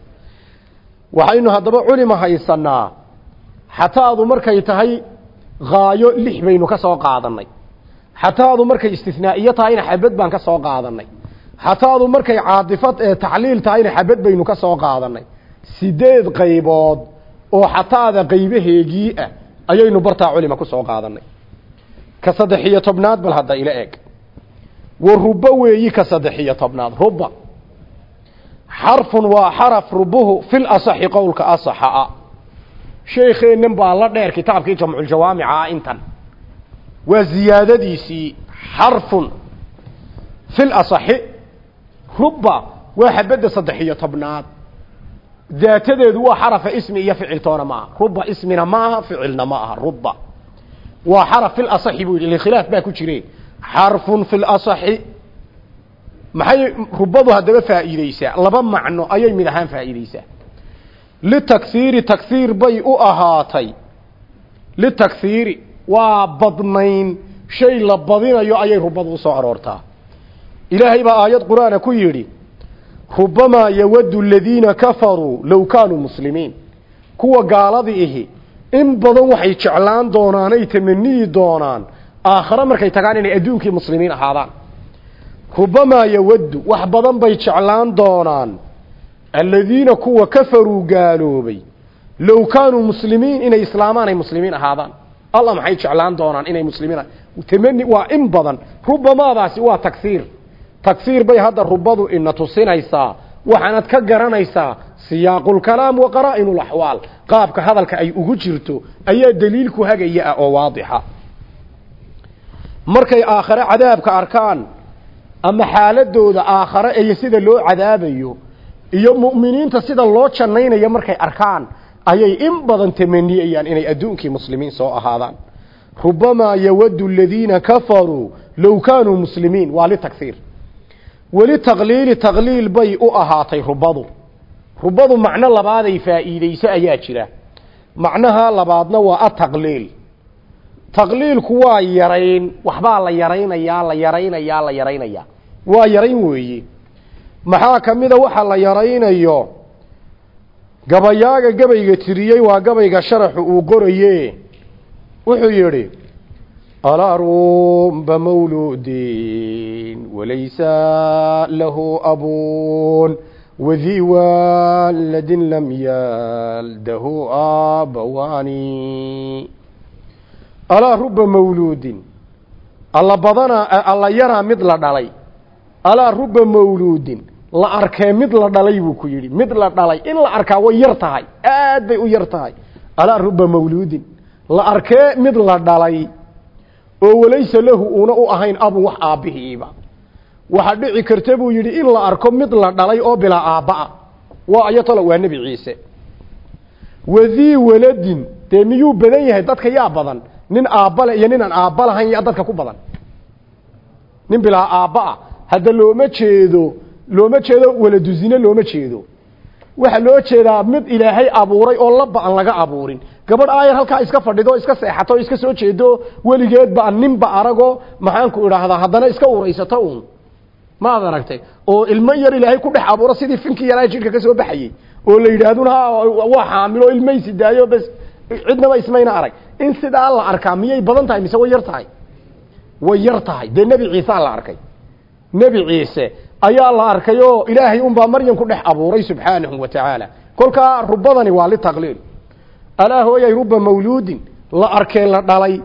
waxaynu haddaba culima haysanaa xataadu markay tahay haayo lix baynu ka soo qaadanay xataadu markay istinaa'iyo tahayna xabad baan ka soo qaadanay xataadu markay caadifad ee tacliil tahayna xabad baynu ka soo qaadanay sideed qaybood oo xataada qaybaheegii ah ayaynu bartaa culima ku soo qaadanay ka saddex-iyo tobnaad bal hadda ila eg wa ruba weeyi ka saddex-iyo tobnaad. Ruba xarfun waa xaraf rubuhu fil asaxi qowlka asaxa a sheekheennan baa la dheer kitaabkii jamculjawaamica ah intan. Waa ziyaadadiisii xarfun fil asaxi ruba waa xabadda saddex-iyo tobnaad. Daatadeedu waa xarafa ismi iyo ficiltoona ma aha ruba ismina ma aha ficilna ma aha ruba waa xaraf fil asaxi buu yidhi khilaaf baa ku jire. Xarfun fil asaxi maxay rubadu haddaba faa'iideysaa laba macno ayay mid ahaan faa'iideysaa litakhiiri takhiir bay u ahaatay. Litakhiiri waa badnayn. Shay la badinayo ayay rubadu u soo aroortaa. Ilaahay baa aayad qur'aana ku yidhi rubamaa yawadu aladiina kafaruu low kaanuu muslimiin. Kuwa gaaladi ihi in badan waxay jeclaan doonaan ay tamaniyi doonaan aakhare markay tagaan inay adduunkii muslimiin ahaadaan rubamaa yawaddu wax badan bay jeclaan doonaan. Aladiina kuwa kafaruu gaaloobay. Low kaanuu muslimiin inay islaamaan ay muslimiin ahaadaan. Allah maxay jeclaan doonaan inay muslimiin tamani waa in badan. Rubamaadaasi waa taghiir taghiir bay hadda rubadu ina tusinaysaa. Waxaanad ka garanaysaa siyaaqulkalaam wa qaraa'inu laxwaal qaabka hadalka ay ugu jirto ayaa daliilku hagaya oo waadixa. Markay aakhare cadaabka arkaan ama xaaladooda aakhare iyo sida loo cadaabayo iyo mu'miniinta sida loo jannaynayo markay arkaan ayay in badan tamaniyayaan inay adduunkii muslimiin soo ahaadaan. Rubamaa yawadu aladiina kafaruu low kaanuu muslimiin waa litaghiir weli taqliili taqliil bay u ahaatay rubadu. Rubadu macno labaaday faa'iideyso ayaa jira. Macnaha labaadna waa ataqliil taqliilku waa yarayn waxbaa la yaraynayaa la yaraynayaa la yaraynayaa waa yarayn weeye maxaa ka mida waxa la yaraynayo? Gabayaaga gabayga tiriyey waa gabayga sharaxu uu qoraye wuxuu yidhi alarumba mawluudin walaysa lahu abun wadii waaladin lam yaldahu abawani alaa ruba mawluudin. Alla badana alla yaraa mid la dhalay. Alaa ruba mawluudin. La arkee mid la dhalay buu ku yidhi. Mid la dhalay. In la arkaa way yar tahay. Aad bay u yar tahay. Alaa ruba mawluudin. La arkee mid la dhalay. Oo walaysa lahu una u ahayn abun wax aabbihiiba. Waxaa dhici karta buu yidhi in la arko mid la dhalay oo bilaa aabba'a. Waa ayatolo waa nebi ciise. Wadii waladin. Dee miyuu badan yahay? Dadka yaa badan nin aabbale iyo nin aan aabba lahayn yaa dadka ku badan. Nin bilaa aabba'a hadda looma jeedo looma jeedo waladu zine looma jeedo. Waxaa loo jeedaa mid ilaahay abuuray oo laba aan laga abuurin. Gabadh aayar halkaa iska fadhido iska seexato iska soo jeedo weligeedba ninba arago maxaanku idhaahdaa haddana iska uraysato uun. Maad aragtay? Oo ilmo yar ilaahay ku dhex abuuro sidii finkii yaraa jidhka ka soo baxayey oo la yidhaahduna waa xaamilo ilmaysi daayo bes cidnaba ismayna arag in sidaa la arkaa miyay badan tahay mise way yar tahay? Way yar tahay. Dee nebi ciisaa la arkay. Nebi ciise ayaa la arkay oo ilaahay unbaa maryam ku dhex abuuray subxaanahu wa tacaala kolkaa rubadani waa litaqliil alaa hooyay ruba mawluudin la arkee la dhalay.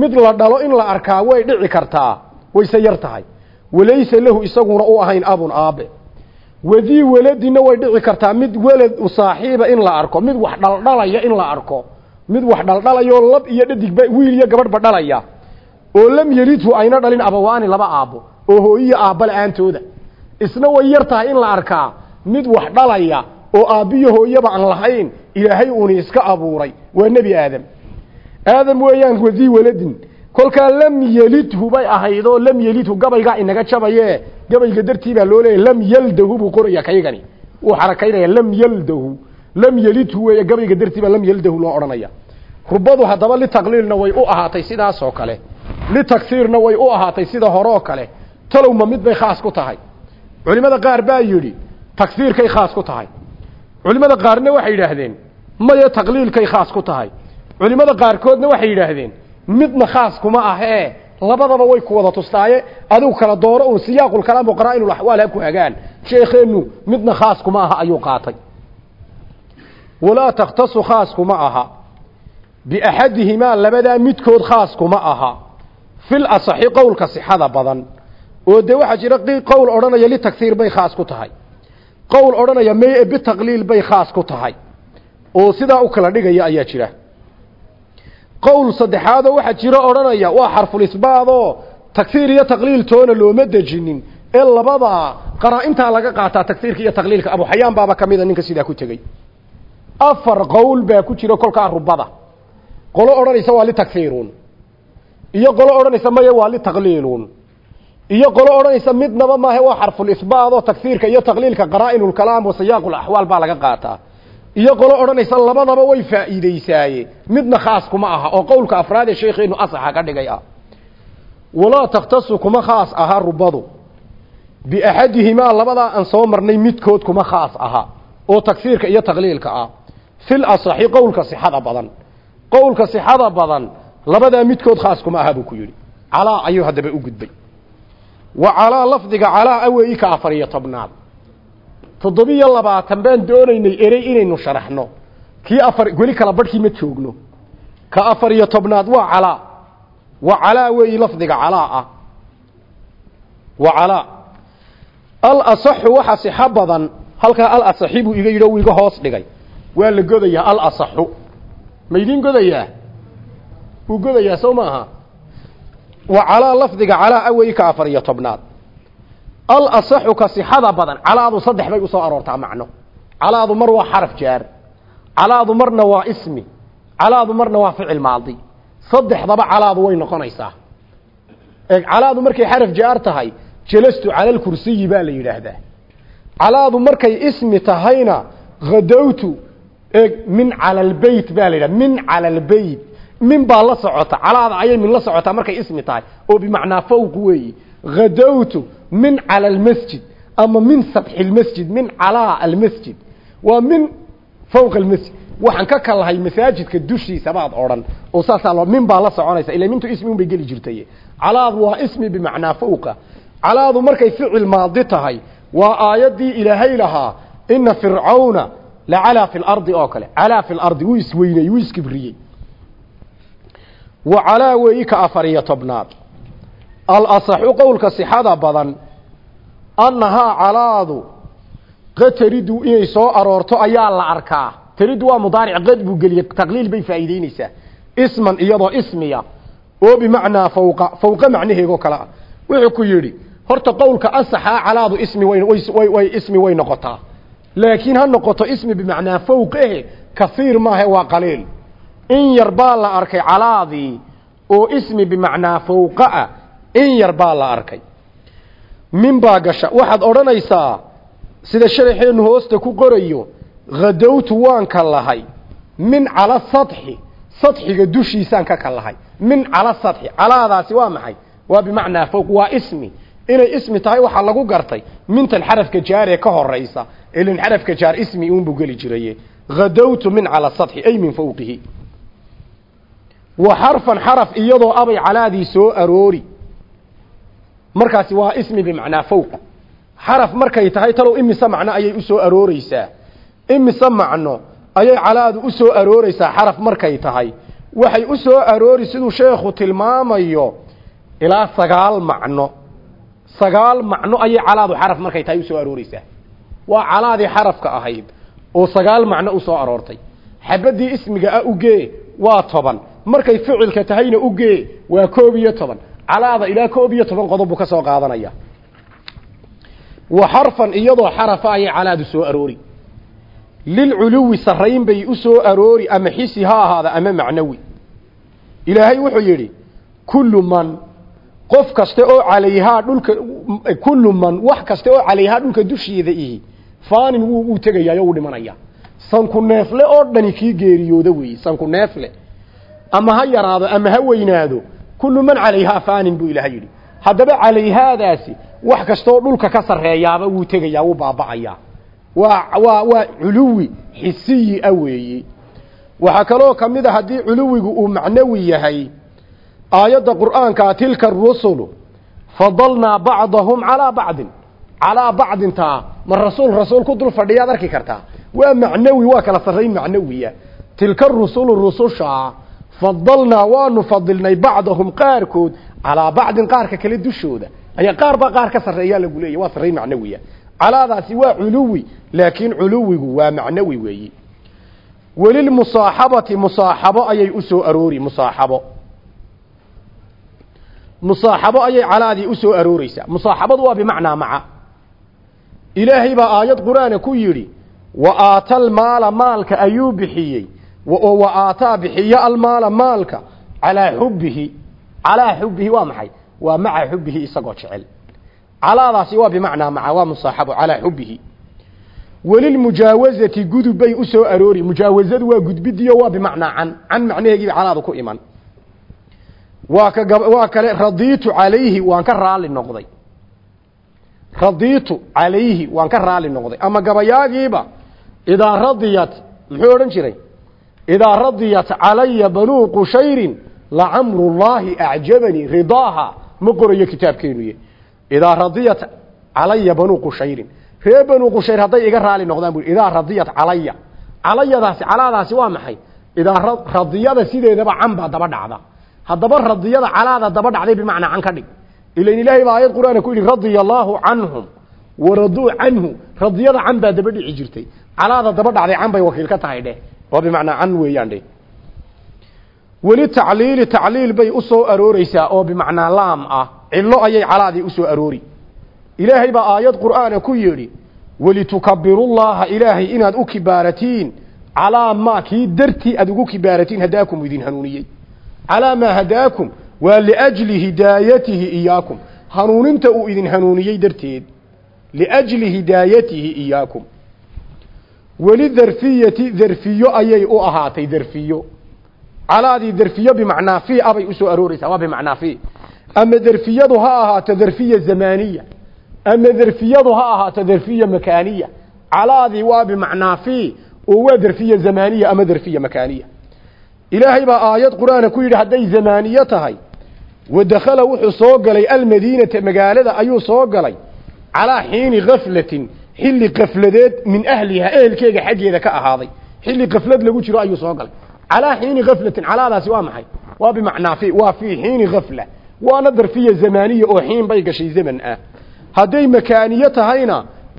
Mid la dhalo in la arkaa way dhici kartaa wayse yar tahay. Walaysa lahu isaguna u ahayn abun aabe. Wadii waladina way dhici kartaa. Mid welad u saaxiiba in la arko mid wax dhaldhalaya in la arko mid wax dhaldhalayo lab iyo dhadigba wiil iyo gabadhba dhalaya. Oo lam yelidhu ayna dhalin abawaani laba aabbo oo hooyiyo aabba la'aantooda isna way yar tahay in la arkaa mid wax dhalaya oo aabbiyo hooyaba aan lahayn ilaahay uuni iska abuuray. Waa nebi aadam. Aadam weeyaan wadii waladin. Kolkaa lam yelidhu bay ahaydoo lam yelidhu gabaygaa inaga jabaye. Gabayga dartii baa loo leeyahy lam yaldahu buu qoraya kaygani. Wuu xarakaynaya lam yaldahu lam yelidhu weeye gabayga dartii baa lam yaldahu loo odhanaya. Rubadu haddaba litaqliilna way u ahaatay sidaas oo kale. Litaghiirna way u ahaatay sida hore oo kale. Talowma mid bay khaas ku tahay. Culimada qaar baa yidhi taghiirkay khaas ku tahay. Culimada qaarna waxay yidhaahdeen maye taqliilkay khaas ku tahay. Culimada qaarkoodna waxay yidhaahdeen midna khaas kuma ahee. Labadaba way ku wada tustaaye. Adigu kala dooro uun siyaaqulkalaam o qaraa-inulaxwaal ha ku hagaan. Sheekheennu midna khaas kuma aha ayuu qaatay walaa takhtasu khaas kuma aha. Biaxadihimaa labadaa midkood khaas kuma aha. Fil asaxi qowlka sixada badan. Oo dee waxaa jira qowl odhanaya litaghiir bay khaas ku tahay. Qowl odhanaya meye bitaqliil bay khaas ku tahay. Oo sidaa u kala dhigaya ayaa jira. Qowl saddexaadoo waxaa jiro odhanaya waa xarfulisbaadoo taghiir iyo taqliil toona looma dejinin. Ee labada qaraa-intaa laga qaataa taghiirka iyo taqliilka. Abuxayaan baaba ninka sidaa ku tegey afar qowl baa ku jiro kolkaa rubada. Qolo odhanaysa waa litaghiirun iyo qolo odhanaysa maya waa litaqliilun iyo qolo odhanaysa midnaba maahe waa xarfulisbaadoo taghiirka iyo taqliilka qaraa-inulkalaam wa siyaaqulaxwaal baa laga qaataa. Iyo qolo odhanaysa labadaba way faa'iideysaaye midna khaas kuma aha oo qowlka afraad ee sheekheenu asaxa ka dhigay ah. Walaa takhtasu kuma khaas aha rubadu. Biaxadihimaa labadaa aan soo marnay midkood kuma khaas aha oo tagsiirka iyo taqliilka ah fil asaxi qowlka sixada badan qowlka sixada badan labadaa midkood khaas kuma aha buu ku yidhi calaa ayuu haddaba u gudbay wa calaa lafdiga calaa aweyi ka afar iyo tobnaad toddobiyo labaatan baan doonaynay erey inaynu sharaxno kii afar weli kala barhkii ma joogno ka afar iyo tobnaad waa calaa wa calaa weeyi lafdiga calaa ah wa badan halkaa iga yidhi hoos dhigay waa la godayaa al asaxu ma idiin godayaa? Wuu godayaa sow maaha wa calaa lafdiga calaa aweyi ka afar iyo tobnaad. Alasaxu ka sixada badan calaadu saddex bay u soo aroortaa macno. Calaadu mar waa xaraf jaar calaadu marna waa ismi calaadu marna waa ficil maadi. Saddexdaba calaadu way noqonaysaa. Eeg calaadu markay xaraf jaar tahay jalastu cala lkursiyi baa la yidhaahdaa. Calaadu markay ismi tahayna hadowtu eeg min cala lbeyt baa la min cala lbeyt min baa la socota. Calaada ayay min la socotaa markay ismi tahay. Oo bimacnaa fawq weeyi. Hadowtu min cala almasjid ama min sadxi lmasjid min calaa almasjid waa min fawqa almasjid waxaan ka kalahay masaajidka dushiisa baad odhan. Oo saasaa loo min baa la soconaysa. Ila mintu ismi un bay geli jirtay calaadu waa ismi bimacnaa fawqa. Calaadu markay ficil maadi tahay waa aayaddii ilaahay lahaa ina fircawna lacalaa fi lardi oo kale calaa fi lardi wuu isweyney wuu iskibriyey wa calaa weeyi ka afar iyo tobnaad alasaxu qowlka sixada badan annahaa calaadu qad inay soo aroorto ayaa la arkaa taridu waa mudaaric qad buu geliyey taqliil bay faa'iideyneysaa isman iyadoo ismiya oo bimacnaa fawqa fawqa macnaheegoo kale ah wuxuu ku yidhi horta qowlka asaxaa calaadu ismi way way ismi way noqotaa laakiin ha noqoto ismi bimacnaa fawqehe kasiir maahe waa qaliil. In yar baa la arkay calaadii oo ismi bimacnaa fawqaa in yar baa la arkay. Min baa gasha. Waxaad odhanaysaa sida sharaxeennu hoosta ku qorayo hadowtu waan ka lahay min cala sadxi. Sadxiga dushiisaan ka ka lahay. Min cala sadxi. Calaadaasi waa maxay? Waa bimacnaa fawq waa ismi. Inay ismi tahay waxaa lagu gartay mintan xarafka jaar ee ka horaysa ilin xarafka jaar ismi uunbuu geli jiraye. Hadowtu min cala sadxi ay min fawqihi. Wa xarfan xaraf iyadoo abay calaadii soo aroori. Markaasi waa ismi bimacnaa fawq. Xaraf markay tahay talow imise macno ayay u soo arooreysaa imise macno ayay calaadu u soo arooreysaa xaraf markay tahay. Waxay u soo aroori siduu sheekhu tilmaamayo ilaa sagaal macno. Sagaal macno ayay calaadu xaraf markay tahay u soo arooreysaa waa calaadii xarafka ahayd oo sagaal macno u soo aroortay. Xabadii ismiga ah ugee waa toban. Markay ficilka tahayna ugee waa koob iyo toban. Calaada ilaa koob iyo toban qodob buu ka soo qaadanaya. Wa xarfan iyadoo xarafa ayay calaadu soo aroori. Lilculuwi sarrayn bay u soo aroori ama xisi ha ahaada ama macnawi. Ilaahay wuxuu yidhi kullu man qof kasta oo calayhaa dhulka kullu man wax kasta oo calayhaa dhulka dusheeda ihi faanin wuu uu tegayaa uu dhimanaya. Sanku neefle oo dhani kii geeriyooda weeye sanku neefle. Ama ha yaraado ama ha weynaado kullu man calayhaa faanin buu ilaahay yidhi. Haddaba calayhaadaasi wax kastaoo dhulka ka sarreeyaaba wuu tegayaa wuu baaba'ayaa. Waa waa waa culuwi xisiyi a weeye waxaa kaloo ka mid a haddii culuwigu uu macnawi yahay aayadda qur'aankaa tilka arusulu fadalnaa bacdahum calaa bacdin calaa bacdintaa ma rasuul rasuul ku dul fadhiyaad arki kartaa waa macnawi waa kala sarrayn macnawiya tilka rusulu rusushaa fadalnaa waanu fadilnay bacdahum qaarkood calaa bacdin qaarka kale dushooda ayaa qaar baa qaar ka sarreeyaa lagu leeyahy waa sarrayn macnawiya calaadaasi waa culuwi laakiin culuwigu waa macnawi weeyi welilmusaaxabati musaaxabo ayay u soo aroori musaaxabo musaaxabo ayay calaadii u soo arooreysaa musaaxabadu waa bimacnaa maca ilaahay baa aayad qur'aana ku yidhi wa aata almaala maalka ayuu bixiyey oo wa aataa bixiyo almaala maalka calaa xubbihi. Calaa xubbihi waa maxay? Waa maca xubbihi isagoo jecel. Calaadaasi waa bimacnaa maca waa musaaxabo calaa xubbihi. Welilmujaawazati gudub bay u soo aroori. Mujaawazadu waa gudbidiyo waa bimacnaa can can macnaheegiiba calaadu ku iman. Waa ka waa kale radiitu calayhi waan ka raali noqday radiitu calayhi waan ka raali noqday. Ama gabayaagiiba idaa radiyat muxuu odhan jiray? Idaa radiyat calaya banuu qushayrin lacamrullaahi acjabanii ridaaha ma qorayo kitaabkeenuye idaa radiyat calaya banuu qushayrin. Ree banuu qushayr hadday iga raali noqdaan bu idaa radiyat calaya calayadaasi calaadaasi waa maxay? Idaa radiyada sideedaba can baa daba dhacda haddaba radiyada calaada daba dhacday bimacnaa can ka dhig ilan ilaahay baa aayad qur'aana ku yidhi radia allaahu canhum waraduu canhu radiyada can baa daba dhici jirtay calaada daba dhacday can bay wakiil ka tahay dheh oo bimacnaa can weeyaan dheh weli tacliili tacliil bay u soo arooreysaa oo bimacnaa laam ah cillo ayay calaadii u soo aroori ilaahay baa aayad qur'aana ku yidhi walitukabirullaha ilaahay inaad u kibaaratiin calaa maa kii dartii aad ugu kibaaratiin hadaakum idin hanuuniyey calaa maa hadaakum waa liajli hidaayatihi iyaakum. Hanuuninta uu idin hanuuniyey darteed liajli hidaayatihi iyaakum. Weli darfiyati darfiyo ayay u ahaatay darfiyo. Calaadii darfiyo bimacnaa fi abay u soo arooreysaa waa bimacnaa fi ama darfiyadu ha ahaato darfiya zamaniya ama darfiyadu ha ahaato darfiya makaaniya. Calaadii waa bimacnaa fi oo waa darfiya zamaniya ama darfiya makaaniya. Ilaahay baa aayad qur'aana ku yidhi hadday tahay wadakhala wuxuu soo galay almadiinata magaalada ayuu soo galay calaa xiini kaflatin xilli kafladeed min ahliha ehelkeega xaggeeda ka ahaaday. Xilli kaflad lagu jiro ayuu soo galay. Calaa xiini kaflatin calaadaasi waa maxay? Waa bimacnaa fi waa fii xiini kafla waana darfiya zamaniya oo xiin bay gashay zaman ah. Hadday makaaniye tahayna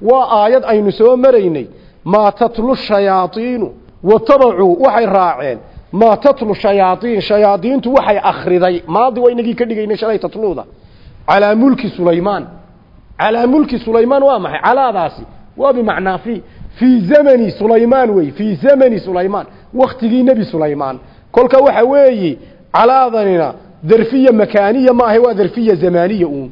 waa aayad aynu soo maraynay. Maa tatlu shayaaiinu watabacuu waxay raaceen maa tatlu shayaaiin shayaadiintu waxay akriday maadi waa inagii ka dhigaynay shalay tatluuda. Calaa mulki sulaymaan. Calaa mulki sulaymaan waa maxay? Calaadaasi waa bimacnaa fi fii zamani sulaymaan wey fii zamani sulaymaan. Waktigii nebi sulaymaan. Kolka waxa weeye calaadanina darfiya makaaniya maaha waa darfiya zamaniya uun.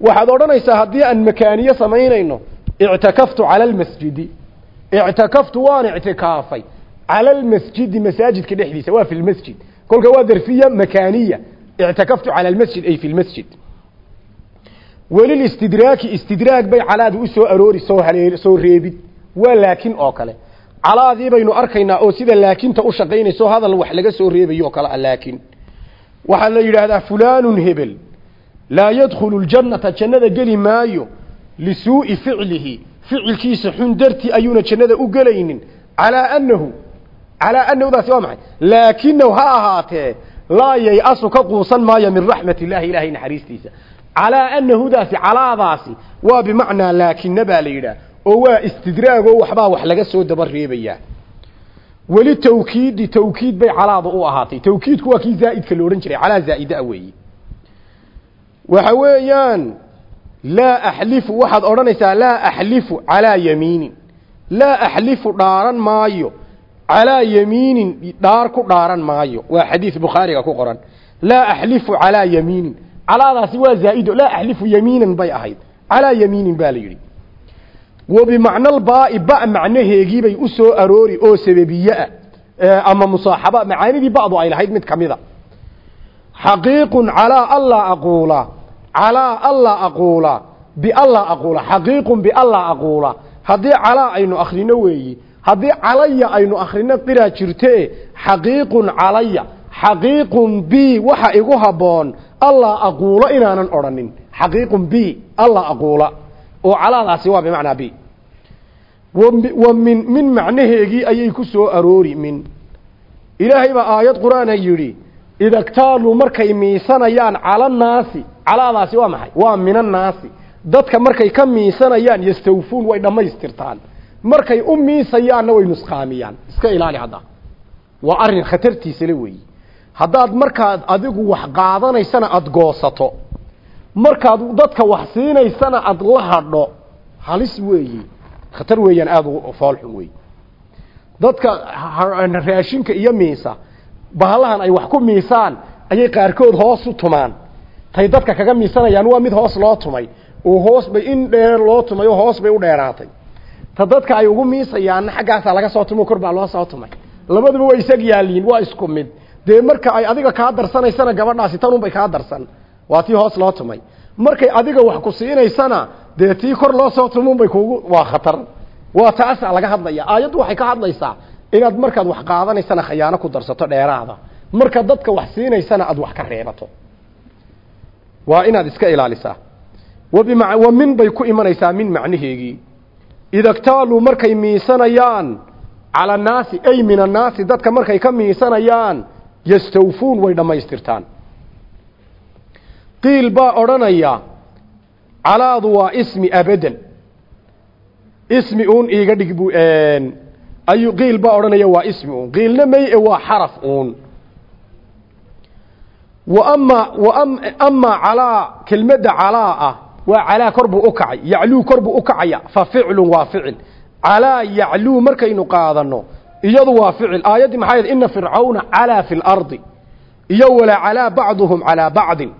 Waxaad odhanaysaa haddii aan makaaniye samaynayno ictakaftu cala almasjidi. Ictakaftu waan ictikaafay almasjidi masaajidka dhexdiisa waa fi lmasjid kolka waa darfiya makaaniya ictakaftu cala almasjid ay fi lmasjid welilistidraaki istidraag bay calaadi u soo aroori soo haleer soo reebid waa laakin oo kale calaadii baynu arkaynaa oo sida laakinta u shaqaynayso hadal wax laga soo reebayo ah laakin waxaa la yidhaahdaa fulaanun hebel laa yadkhulu ljannata jannada geli maayo lisuu'i ficlihi ficilkiisa xun dartii ayuuna jannada u gelaynin calaa annahu calaa annahudaasi waa maxay laakinahu ha ahaatee laa yay-asu ka quusan maayo min raxmat illahi ilaahay naxariistiisa calaa annahudaasi calaadaasi waa bimacnaa laakina baa la yidhaah oo waa istidraagoo waxbaa wax laga soo daba reebayaa weli tawkiidi tawkiid bay calaada u ahaatay tawkiidku waa kii zaa'idka la odhan jiray calaa zaa'idaa weeye waxa weeyaan laa axlifu waxaad odhanaysaa laa axlifu calaa yamiinin dhaar ku dhaaran maayo waa xadiis bukhaariga ku qoran laa axlifu calaa yamiinin calaadaasi waa zaa'ido laa axlifu yamiinan bay ahayd calaa yamiinin baa la yidhi wa bimacnalbaai ba macnaheegiibay u soo aroori oo sababiyeah ama musaaxaba macaanidii bacdu ay lahayd mid ka mida xaqiiqun calaa anlaa aquula calaa anlaa aquula bianlaa aquula xaqiiqun bianlaa aquula haddii calaa aynu akhrino weeyi haddii calaya aynu akhrino qiraa jirtee xaqiiqun calaya xaqiiqun bi waxa igu habboon allaa aquulo inaanan odhanin xaqiiqun bi allaa aquula. Oo calaadaasi waa bimacnaa bi wa min min macnaheegii ayay ku soo aroori min. Ilaahay baa aayad qur'aana yidhi idaktaaluu markay miisanayaan calanaasi calaadaasi waa maxay? Waa minannaasi dadka markay ka miisanayaan yastawfuun way dhammaystirtaan markay u miisayaanna way nusqaamiyaan. Iska ilaali hadda. Waa arrin khatartiisale weeyi haddaad markaad adigu wax qaadanaysana aada goosato markaad dadka wax siinaysana aada la hadho halis weeyi. Khatar weeyaan aada u foolxun weey dadka raashinka iyo miisa bahalahan ay wax ku miisaan ayay qaarkood hoos u tumaan. Tay dadka kaga miisanayaan waa mid hoos loo tumay. Oo hoos bay in dheer loo tumay oo hoos bay u dheeraatay dadka ay ugu miisayaanna xaggaasaa laga soo tumo kor baa loo soo tumay. Labaduba way isag yaaliin waa isku mid. Dee marka ay adiga kaa darsanaysana gabadhaasi tanunbay kaa darsan. Waa tii hoos loo tumay. Markay adiga wax ku siinaysana dee tii kor loo soo tumunbay kugu waa khatar. Waa taasaa laga hadlaya aayaddu waxay ka hadlaysaa inaad markaad wax qaadanaysana khayaano ku darsato dheeraada. Marka dadka wax siinaysana aad wax ka reebato. Waa inaad iska ilaalisaa. Wabima wa min bay ku imanaysaa min macnaheegii idaktaaluu markay miisanayaan cala annaasi ay min annaasi dadka markay ka miisanayaan yastawfuun way dhammaystirtaan. Qiil baa odhanaya calaadu waa ismi abadan. Ismi uun iiga dhig bu ayuu qiil baa odhanaya waa ismi uun. Qiilna may e waa xaraf uun. Wa ama wa amaa calaa kelmadda calaa ah waa calaa kor buu u kacay yacluu kor buu u kacaya fa ficlun waa ficil. Calaa yacluu markaynu qaadano iyadu waa ficil. Aayaddii maxaa yidhi ina fircawna calaa fi lardi iyo walaa calaa bacduhum calaa bacdin.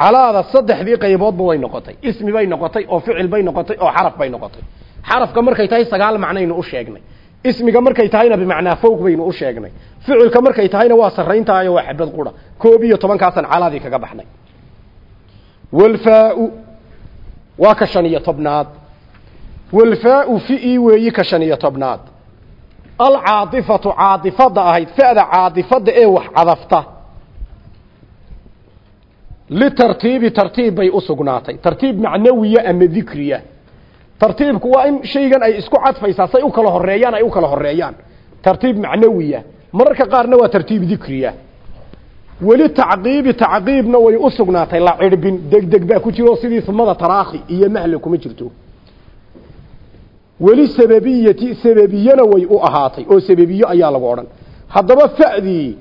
Calaada saddexdii qayboodba way noqotay ismi bay noqotay oo ficil bay noqotay oo xaraf bay noqotay. Xarafka markay tahay sagaal macnaynu u sheegnay. Ismiga markay tahayna bimacnaa fowq baynu u sheegnay. Ficilka markay tahayna waa sarrayntaayo waa xabad qura. Koob iyo tobankaasaan calaadii kaga baxnay. Walfaau waa ka shan iyo tobnaad. Walfaau fi weeyi ka shan iyo tobnaad. Alcaaifatu caaifada ahayd fa'da caaifada ee wax cadafta. Litartiibi tartiib bay u sugnaatay. Tartiib macnawiya ama dikriya. Tartiibku waa in shaygan ay isku cadfaysaa say u kala horeeyaan ay u kala horeeyaan tartiib macnawiya. Mararka qaarna waa tartiib dikriya weli tacqiibi tacqiibna way u sugnaatay la cirbin. Degdeg baa ku jiro sidii sumada taraakhi iyo mahla kuma jirto. Weli sababiyati sababiyana way u ahaatay oo sababiyo ayaa lagu odhan. Haddaba fa'dii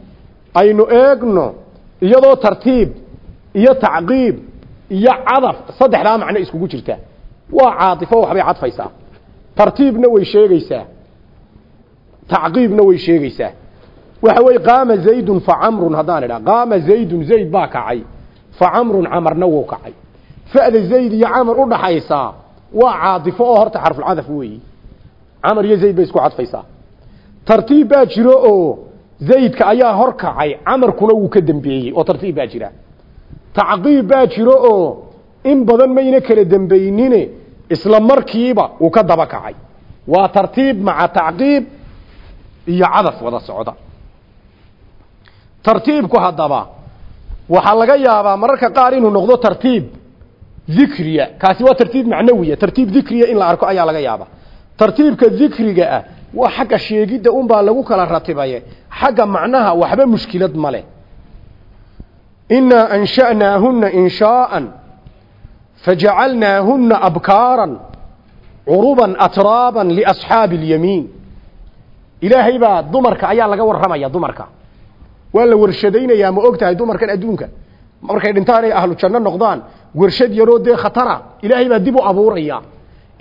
aynu eegno iyadoo tartiib iyo tacqiib iyo cadaf saddexdaa macno iskugu jirta. Waa caatifo waxbay cadfaysaa. Tartiibna way sheegaysaa. Tacqiibna way sheegaysaa waxa weeye qaama zaydun fa camrun haddaan idhaa qaama zaydun zayd baa kacay. Fa camrun camarna wuu kacay. Fa'da zayd iyo camar u dhaxaysaa waa caatifo oo horta xarfulcadaf weeyi. Camar iyo zayd bay isku cadfaysaa. Tartiib baa jiro oo zaydka ayaa hor kacay camarkuna wuu ka dembeeyey oo tartiib baa jira. Tacqiib baa jiro oo in badan mayna kala dembaynine isla markiiba uu ka daba kacay. Waa tartiib maca tacqiib iyo cadaf wada socda tartiibku haddaba. Waxaa laga yaabaa mararka qaar inuu noqdo tartiib dikriya kaasi waa tartiib macnawiya. Tartiib dikriya in la arko ayaa laga yaabaa. Tartiibka dikriga ah waa xagga sheegidda unbaa lagu kala ratibaye. Xagga macnaha waxba mushkilad ma leh. Inaa ansha'naahunna inshaa'an fajacalnaahunna abkaaran curuban atraaban liasxaabi اlyamiin ilaahay baa dumarka ayaa laga warramaya dumarka waa la warshadaynayaa ma og tahay dumarkan adduunka? Markay dhintaan ay ahlu janno noqdaan warshad yaroo dee khatara. Ilaahay baa dib u abuuraya.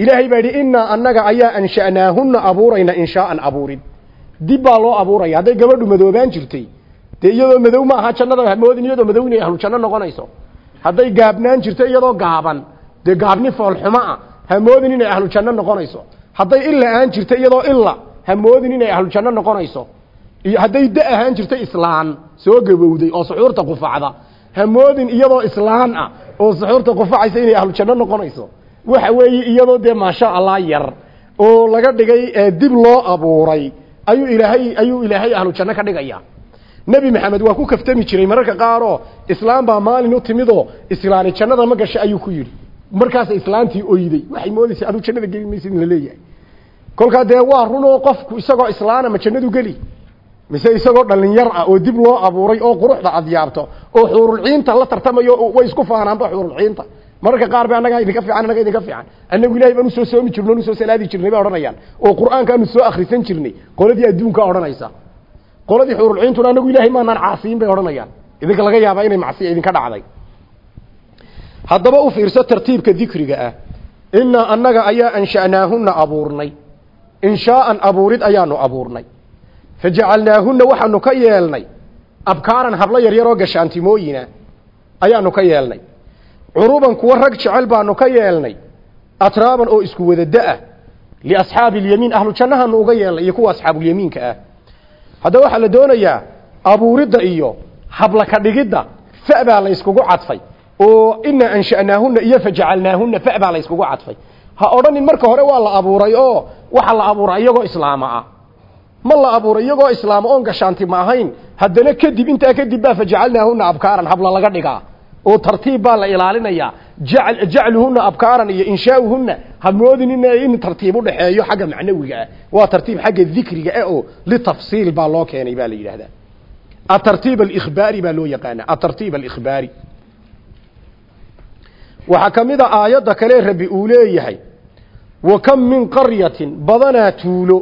Ilaahay baa yidhi inaa annaga ayaa ansha'naahunna abuurayna inshaa'an abuurid. Dib baa loo abuuraya. Hadday gabadhu madoobaan jirtay dee iyadoo madow ma aha jannada hamoodin iyadoo madow inay ahlu janno noqonayso. Hadday gaabnaan jirto iyadoo gaaban dee gaabni foolxumo ah hamoodin inay ahlu janno noqonayso. Hadday illa aan jirto iyadoo illa hamoodin inay ahlu janno noqonayso hadday da ahaan jirto islaan soo gabowday oo suxuurta qufacda hamoodin iyadoo islaan ah oo suxuurta qufacaysa inay ahlu janno noqonayso. Waxa weeye iyadoo dee maasha allah yar oo laga dhigay dib loo abuuray ayuu ilaahay ayuu ilaahay ahlu janno ka dhigaya. Nebi maxamed waa ku kaftami jiray mararka qaaroo islaam baa maalin u timidoo islaani jannada ma gasha ayuu ku yidhi. Markaasa islaantii oyday. Waxay moodaysa anu jannada geli maysid in la leeyahay. Kolkaa dee waa runoo qofku isagoo islaana ma jannadu geli mise isagoo dhalinyar ah oo dib loo abuuray oo quruxda ad yaabto oo xuurulciinta la tartamayo way isku faanaanba xuurulciinta. Mararka qaar ba annagaa idinka fiican annaga idinka fiican. Annagu ilahay baan u soo soomi jirno u soo salaadi jirnay bay odhanayaan. Oo qur'aankaanu soo akhrisan jirnay qoladii adduunka odhanaysa. Qoladii xuurulciintuna annagu ilahay maanaan caasiyin bay odhanayaan. Idinka laga yaabaa inay macsiya idinka dhacday. Haddaba u fiirso tartiibka dikriga ah. Inaa annaga ayaa ansha'naahunna abuurnay. Inshaa'an abuurid ayaanu abuurnay fajacalnaahunna waxaanu ka yeelnay abkaaran hablo yaryaroo gashaantimooyina ayaanu ka yeelnay. Curuban kuwa rag jecel baanu ka yeelnay atraaban oo isku wada da'a liasxaabi اlyamiin ahlu jannahaanu uga yeelnay iyo kuwa asxaabulyamiinka ah. Haddaba waxaa la doonayaa abuuridda iyo habla ka dhigidda fa baa la yskugu cadfay oo inaa ansha'naahunna iyo fajacalnaahunna fa baa la yskugu cadfay. Ha odhanin marka hore waa la abuuray oo waxa la abuuray iyagoo islaama ah ma la abuuray iyagoo islaama oon gashaanti ma ahayn. Haddana kadib intaa kadib baa fajacalnaahunna abkaaran habla laga dhigaa. Oo tartiib baa la ilaalinayaa. Jacluhunna abkaaran iyo inshaauhunna hamoodin in tartiib udhaxeeyo xagga macnawiga ah. Waa tartiib xagga dikriga ah oo litafsiil baa loo keenay baa la yidhahdaa atartiib alikhbaari baa loo yaqaana atartiib alikhbaari. Waxaa ka mid a aayadda kale rabbi uu leeyahay wa kam min qaryatin badanaa tuulo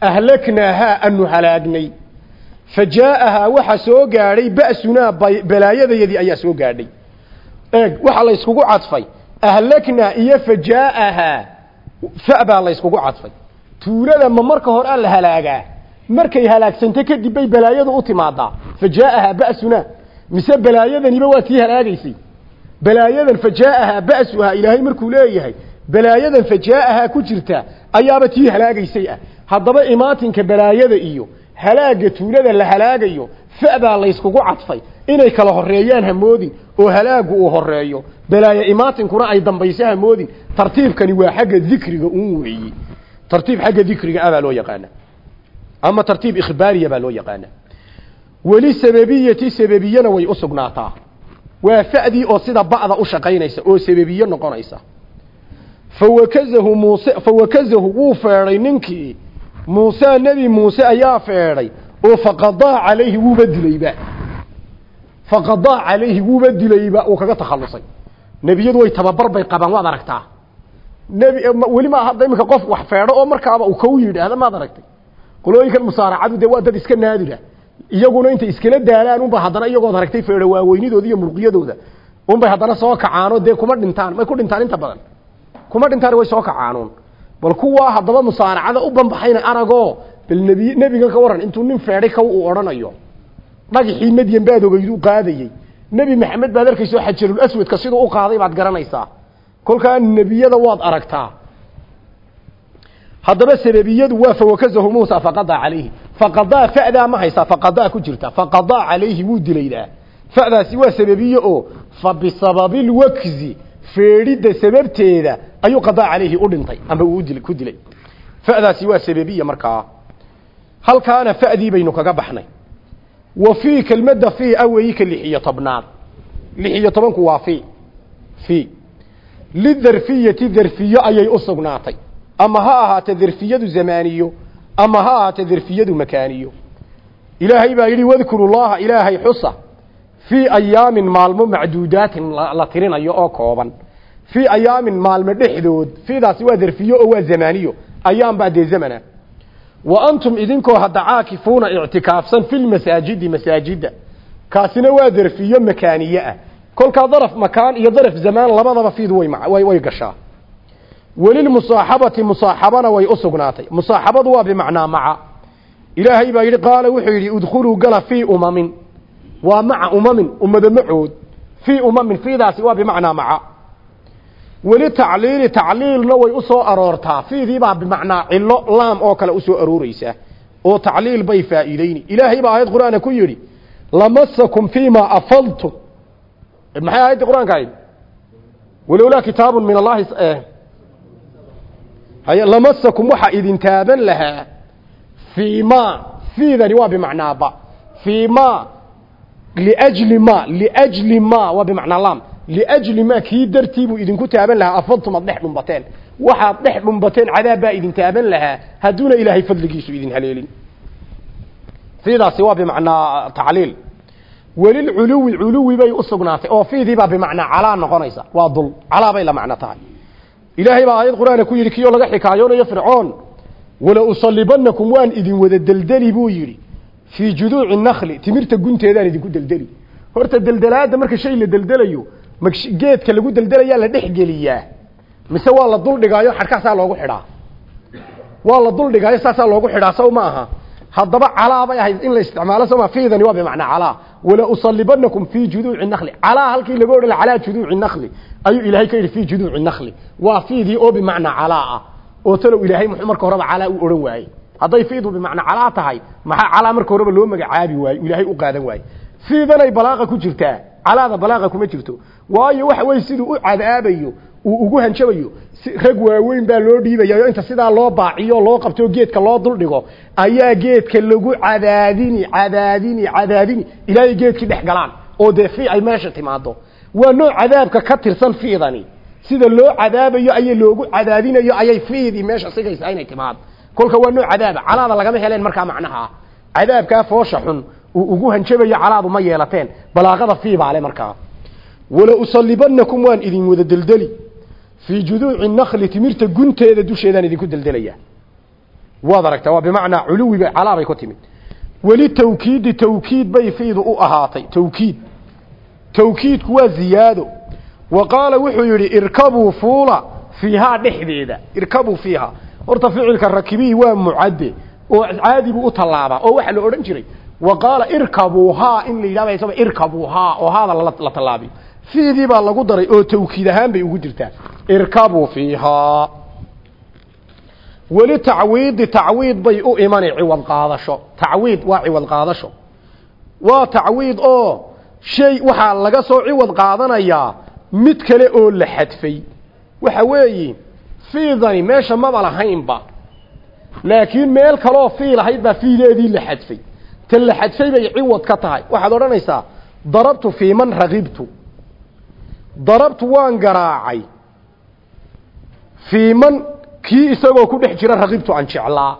ahlaknaahaa anu halaagnay fa jaa'ahaa waxa soo gaadhay ba'sunaa balaayadayadii ayaa soo gaadhay. Eeg waxaa la yskugu cadfay. Ahlaknaa iyo fajaa'ahaa fa baa layskugu cadfay. Tuulada ma marka hore a la halaagaa. Markay halaagsanta kadib bay balaayadu u timaadaa. Fajaa'ahaa ba'sunaa mise balaayadaniba waa tii halaagaysay? Balaayadan fajaa'ahaa ba'suhaa ilaahay markuu leeyahay balaayadan fajaa'ahaa ku jirta ayaaba tii halaagaysay ah haddaba imaatinka balaayada iyo halaaga tuulada la halaagayo fa baa layskugu cadfay. Inay kala horeeyaan hamoodin oo halaagu uu horeeyo balaayo imaatinkuna ay dambayso hamoodin. Tartiibkani waa xagga dikriga un weeyi. Tartiib xagga dikriga ah baa loo yaqaana ama tartiib ikhbaariya baa loo yaqaana weli sababiyati sababiyana way u waa fa'dii oo sida ba'da u shaqaynaysa oo sababiye noqonaysa. Fawakazahu muuse fawakazahu wuu feedhay ninkii muuse nebi muuse ayaa feedhay oo faqadaa calayhi wuuba dilayba faqadaa calayhi wuuba dilayba uu kaga takhallusay. Nebiyadu way tababar bay qabaan waad aragtaa. Nebi weli ma hadda iminka qof wax feedho oo markaaba uu kau yidhaahda maad aragtay. Qolooyinkan musaaracadu dee waa dad iska naadira. Iyaguna intay iskala daalaan unba haddana iyagood aragtay feedho waaweynidooda iyo murqiyadooda. Unbay haddana soo kacaano dee kuma dhintaan may ku dhintaan inta badan. Kuma dhintaan way soo kacaanuun bal kuwaa haddaba musaaracada u banbaxayna aragoo bal nebi nebigan ka waran intuu nin feedhay kaw uu odhanayo. Dhagixii madyan baad ogeyduu qaadayey nebi maxamed baad arkayso xajarul aswadka siduu u qaaday baad garanaysaa. Kolkaa nebiyada waad aragtaa. Haddaba sababiyadu waa fawakazahu muusa faqadaa calayhi. Faqadaa fa'daa ma haysaa faqadaa ku jirta. Faqadaa calayhi wuu dilaydaa. Fa'daasi waa sababiye oo fa bisababi lwakzi feedhidda sababteeda ayuu qadaa calayhi u dhintay amba uu ku dilay. Fa'daasi waa sababiya markaa halkaana fa'dii baynu kaga baxnay. Wa fii kelmadda fii aweyi ka lix iyo tobnaad. Lix iyo tobanku waa fii. Fii. Ayay u sugnaatay. Ama ha ahaata darfiyadu zamaaniyo ama ha ahaata darfiyadu makaaniyo. Ilaahay baa yidhi wadkuru llaha ilaahay xusa. Fii ayaamin maalmo macduudaatin la tirinayo oo kooban fii ayaamin maalmo dhexdood fiidaasi waa darfiyo oo waa zamaaniyo ayaam baa dee zamana wa antum idinkoo hadda caakifuuna ictikaafsan filmasaajidi masaajidda kaasina waa darfiyo makaaniye ah kolkaa daraf makaan iyo daraf zamaan labadaba fiidu way way gashaa welilmusaaxabati musaaxabana way u sugnaatay musaaxabadu waa bimacnaa maca ilaahay baa yidhi qaala wuxuu yidhi udkhuluu gala fii umamin waa maca umamin ummado macood fii umamin fiidaasi waa bimacnaa maca weli tacliili tacliilna way u soo aroortaa. Fiidiibaa bimacnaa cilo laam oo kale u soo arooreysa oo tacliil bay faa'iideyni ilaahay baa aayad qur'aana ku yidhi lamasakum fiima afadtum maxay aayaddii qur'aanka ahayd? Walowlaa kitaabun min allahi hay lamasakum waxaa idin taaban lahaa. Fii fiidani waa bimacnaa ba. Fii liajli ma liajli ma waa bimacnaa laam liajli ma kii dartii buu idinku taaban lahaa afadtum ad dhex dhumbateen waxaad dhex dhumbateen cadaab baa idin taaban lahaa hadduuna ilaahay fadligiisu idin haleelin fiidaasi waa bimacnaa tacliil welilculuwi culuwi bay u sugnaatay oo fiidiibaa bimacnaa calaa noqonaysa waa dul calaa bay la macno tahay ilaahay baa aayad qur'aana ku yidhi kiyoo laga xikaayoonayo fircoon wala usalibanakum waan idin wada deldeli buu yidhi fii juduuci horta deldelaadda marka shay la deldelayo geedka lagu deldelayaa la dhex geliyaa. Mise waa la duldhigaayo xadhkaasaa loogu xidhaa. Waa la duldhigaayo saasaa loogu xidhaa saw ma aha. Haddaba calaa bay ahayd in la isticmaalo soma fiidani waa bimacnaa calaa. Wala usalibanakum fii juduuci nakli calaa halkii laga odhan calaa juduuci nakli ayuu ilaahay ka yidhi fii juduuci nakli waa fiidii oo bimacnaa calaa ah. Oo talow ilaahay muxuu marka horeba calaa u odhan waayey. Hadday fiidu bimacnaa calaa tahay maxaa calaa marka horeba loo magacaabi waaye ilaahay u qaadan waaye fiidanay balaaqa ku jirtaa. Calaada balaaqa kuma jirto waayo waxa weye siduu u cadaabayo uu ugu hanjabayo rag waaweyn baa loo dhiibayayo inta sidaa loo baaciyo loo qabto geedka loo duldhigo ayaa geedka lagu cadaadini cadaadini cadaadini ilaahay geedkii dhex galaan oo dee fi ay meesha timaado waa nooc cadaabka ka tirsan fiidani. Sida loo cadaabayo ayay loogu cadaadinayo ayay fiidii meesha sigaysaa inay timaado kolka waa nooc cadaaba calaada lagama heleen markaa macnaha. Cadaabkaa foosha xun uu ugu hanjabayo calaadu ma yeelateen. Balaaqada fii baale markaa wala usalibanakum waan idin wada deldeli. Fii juduuci nakli timirta gunteeda dusheedaan idinku deldelaya. Waad aragtaa waa bimacnaa culuwi bay calaa bay ku timid. Weli tawkiidi tawkiid bay fiidu u ahaatay tawkiid. Tawkiidku waa ziyaado. Wa qaala wuxuu yidhi irkabuu fuula fiihaa dhexdeeda irkabuu fiiha horta ficilka rakibii waa mucadde oo caadi buu u tallaabaa oo waxaa la odhan jiray. Wa qaala irkabuuhaa in la yidhahda isaba irkabuuhaa oo haada la tallaabiyo fiidii baa lagu daray oo tawkiid ahaan bay ugu jirtaa. Irkabuu fiihaa weli tacwiidi tacwiid bay u imani ciwad qaadasho. Tacwiid waa ciwad qaadasho. Waa tacwiid oo shay waxaa laga soo ciwad qaadanayaa mid kale oo la xadfay. Waxa weeye fiidani meesha maba lahaynba. Laakiin meel kaleoo fii lahayd baa fiideedii la xadfay. Ta la xadfay bay ciwad ka tahay. Waxaad odhanaysaa darabtu fii man ragibtu darabtu waan garaacay. Fii man kii isagoo ku dhex jira ragibtu aan jeclaa.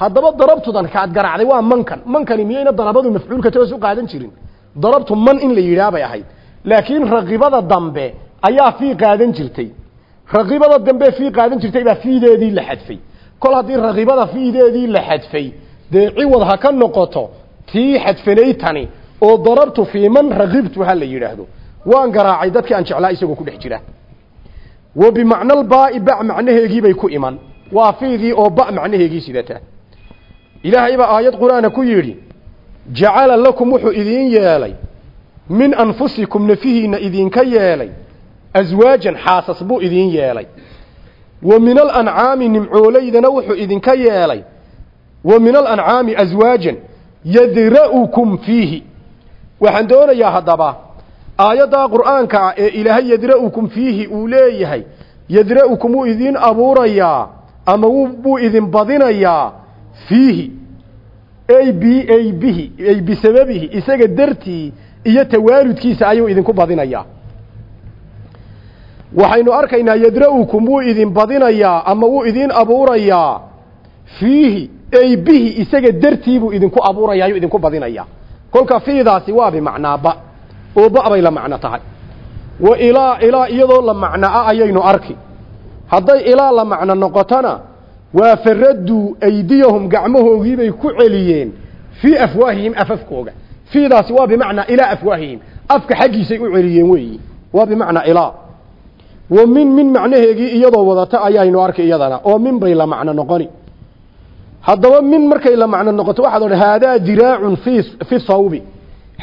Haddaba darabtudan kaad garaacday waa mankan. Mankani miyayna darabadu mafcuulka toos u qaadan jirin? Darabtu man in la yidhaah bay ahayd. Laakiin raqibada dambe ayaa fii qaadan jirtay. Raqibada dambe fii qaadan jirtay baa fiideedii la xadfay. Kol haddii raqibada fiideedii la xadfay dee ciwad ha ka noqoto tii xadfanaytani oo darabtu fii man raqibtu ha la yidhaahdo waan garaacay dadkii aan jeclaa isagoo ku dhex jira. Wa bimacna albaai ba macnaheegiibay ku iman. Waa fiidii oo ba macnaheegii sidata. Ilaahay baa aayad qur'aana ku yidhi jacala lakum wuxuu idiin yeelay min anfusikum nafihiinna idinka yeelay aswaajan xaasas buu idiin yeelay. Wa min alancaami nimcoolaydana wuxuu idinka yeelay wa min alancaami aswaajan yadra'ukum fiihi. Waxaan doonayaa haddaba aayaddaa qur'aanka ah ee ilaahay yadra'ukum fiihi uu leeyahay yadra'ukum wuu idiin abuurayaa ama wuu idin badinayaa fiihi ay bi ay bihi ay bisababihi isaga dartii iyo tawaaludkiisa ayuu idinku badinayaa waxaynu arkaynaa yadra'ukum wuu idin badinayaa ama wuu idin abuurayaa fiihi ay bihi isaga dartii buu idinku abuuraya ayuu idinku badinayaa kolka fiidaasi waa bimacnaa ba oo ba bay la macno tahay. Wa ilaa ilaa iyadoo la macno ah ayaynu arki. Hadday ilaa la macno noqotona waa faraduu aydiyahum gacmahoogiibay ku celiyeen fii afwaahihim afafkooga. Fiidaasi waa bimacnaa ilaa afwaahihim. Afka xaggiisay u celiyeen weeyi waa bimacnaa ilaa. Wa min min macnaheegii iyadoo wadata ayaynu arki iyadana oo min bay la macno noqoni. Haddaba min markay la macno noqoto waxaad odhan haadaa diraacun fi fi thawbi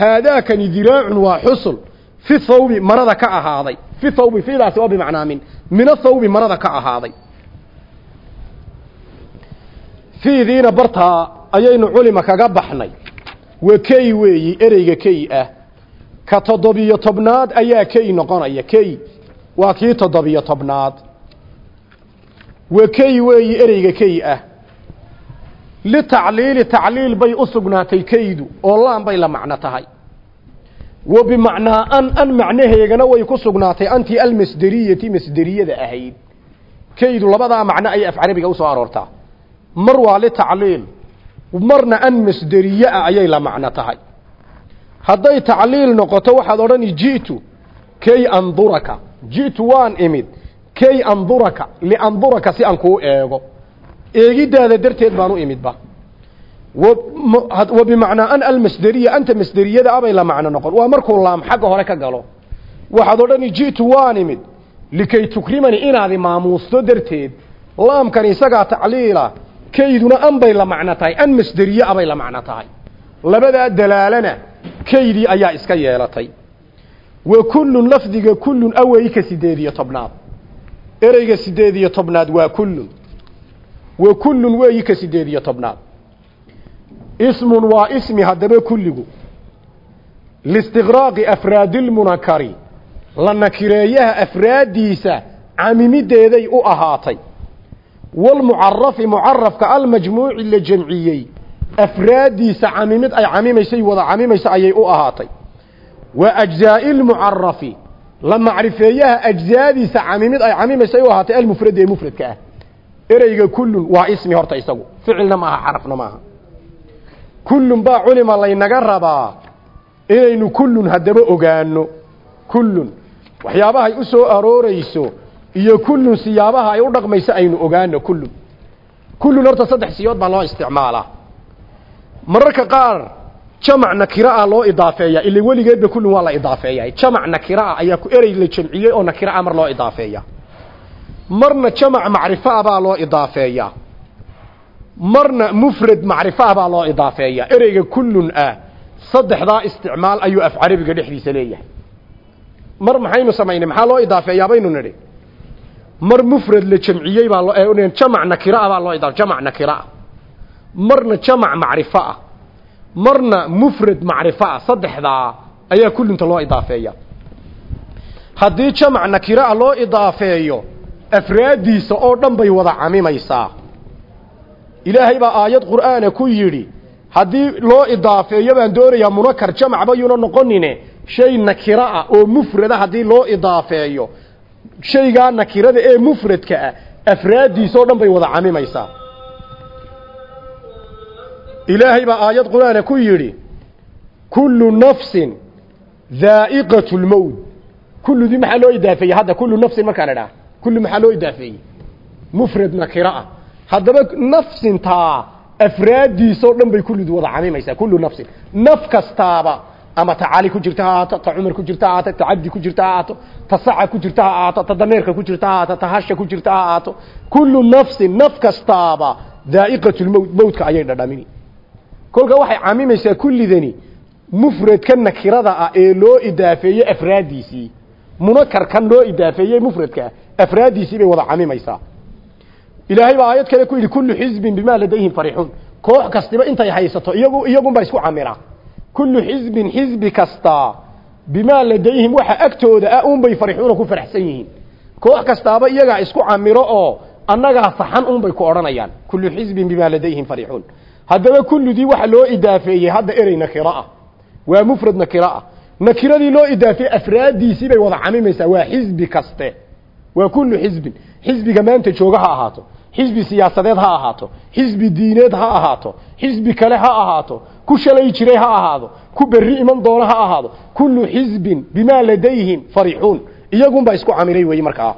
haadaakani diraacun waa xusul fi thawbi marada ka ahaaday. Fi thawbi fiidaasi waa bimacnaa min min athawbi marada ka ahaaday. Fiidiina bartaa ayaynu culima kaga baxnay. Wa key weeyi ereyga key ah. Ka toddobiyo tobnaad ayaa key noqonaya key. Waa kii toddobiyo tobnaad. Wa key weeyi ereyga key ah litacliili tacliil bay u sugnaatay keydu oo laan bay la macno tahay wa bimacnaa an an macnaheegana way ku sugnaatay anti almasderiyati masderiyada ahayd keydu labadaa macno ayay af carabiga u soo aroortaa mar waa litacliil marna an masderiye ah ayay la macno tahay hadday tacliil noqoto waxaad odhani ji'tu kay anduraka ji'tu waan imid kay anduraka lianduraka si aan kuu eego eegidaada darteed baan u imidba wa bimacnaa an almasderiya anta masderiyada abay la macno noqon. Waa markuu laam xagga hore ka galo. Waxaad odhani ji'tu waan imid. Likay tukrimani inaadi maamuusto darteed laamkan isagaa tacliila kayduna an bay la macno tahay an masderiye abay la macno tahay. Labadaa dalaalana kaydii ayaa iska yeelatay. Wa kullun lafdiga kullun awey sideed iyo tobnaad. Ereyga sideed iyo tobnaad waa kullun wa kullun weeyi ka sideed iyo tobnaad ismun waa ismi haddaba kulligu. Listiqraaqi afraadilmunakari la nakireeyaha afraaddiisa camimideeday u ahaatay. Walmucarafi mucarafka almajmuuci la jamciyey. Afraaddiisa camimid ay camimaysay wada camimaysa ayay u ahaatay. Wa ajzaa'i lmucarafi la macrifeeyaha ajzaadiisa camimid ay camimaysay u ahaatay almufrad ee mufradka ah ereyga kullun waa ismi horta isagu. Ficilna maaha xarafna maaha. Kullun baa culima laynaga rabaa inaynu kullun haddaba ogaano kullun. Waxyaabahay u soo arooreyso iyo kullun siyaabaha ay u dhaqmayso aynu ogaano kullun. Kullun horta saddex siyood baa loo isticmaalaa. Mararka qaar jamac nakira'a loo idaafeeya. Ila weligeedba kullun waa la idaafeeya jamac nakira'a ayaa ku erey la jamciyey oo nakira'a mar loo idaafeeya marna jamac macrifaa baa loo idaafeeya marna mufrad macrifaa baa loo idaafeeya ereyga kullun ah saddexdaa isticmaal ayuu af carabiga dhexdiisa leeyahay. Mar maxaynu samaynay maxaa loo idaafeeyaa baynu nidhi? Mar mufrad la jamciyey baa loo jamac nakira'a baa loo idaaf jamac nakira'a marna jamac macrifo ah marna mufrad macrifo ah saddexdaa ayaa kullunta loo idaafeeya haddii jamac nakira'a loo idaafeeyo afraaddiisa oo dhan bay wada camimaysaa. Ilaahay baa aayad qur'aana ku yidhi haddii loo idaafeeyo baan doonayaa munakar jamacba yuuna noqonine shay nakira ah oo mufrada haddii loo idaafeeyo shaygaa nakirada ee mufradka ah afraaddiisa oo dhan bay wada camimaysaa. Ilaahay baa aayad qur'aana ku yidhi kullu nafsin dhaa'iqatu lmowt kulludii maxaa loo idaafeeyey? Hadda kullu nafsin markaan idhaha kullu maxaa loo idaafeeyey mufrad nakira ah haddaba nafsintaa afraaddiisao dhan bay kullidu wada camimaysaa kullu nafsin naf kastaaba ama ta cali ku jirta ha ahaato ta cumar ku jirta ha ahaato ta cabdi ku jirta ha ahaato ta saca ku jirta ha ahaato ta dameerka ku jirta ha ahaato ta hasha ku jirta ha ahaato kullu nafsin naf kastaaba daa'iqatu lmowt mowtka ayay dhadhamini kolka waxay camimaysaa kullidani mufradka nakirada ah ee loo idaafeeyey afraaddiisii munakarkan loo idaafeeyey mufradka afraaddiisii bay wada camimaysaa ilaahay baa aayad kale ku yidhi kullu xizbin bimaa ladayhim farixuun koox kastiba intay haysato iyagu iyagunbaa isku camira kullu xizbin xizbi kasta bimaa ladayhim waxa agtooda ah unbay farixuuna ku faraxsan yihiin. Koox kastaaba iyagaa isku camiro oo annagaa saxan unbay ku odhanayaan. Kullu xizbin bimaa ladayhim farixuun haddaba kulludii waxa loo idaafeeyey hadda erey nakiro ah. Waa mufrad nakiro ah. Nakiradii loo idaafeeyey afraaddiisii bay wada camimaysaa waa xizbi kaste waa kullu xizbin. Xizbiga maanta jooga ha ahaato. Xisbi siyaasadeed ha ahaato. Xisbi diineed ha ahaato. Xisbi kale ha ahaato. Ku shalay jiray ha ahaado. Ku berri iman doono ha ahaado. Kullu xisbin bimaa ladayhim farixuun iyagunbaa isku camiray weeye markaa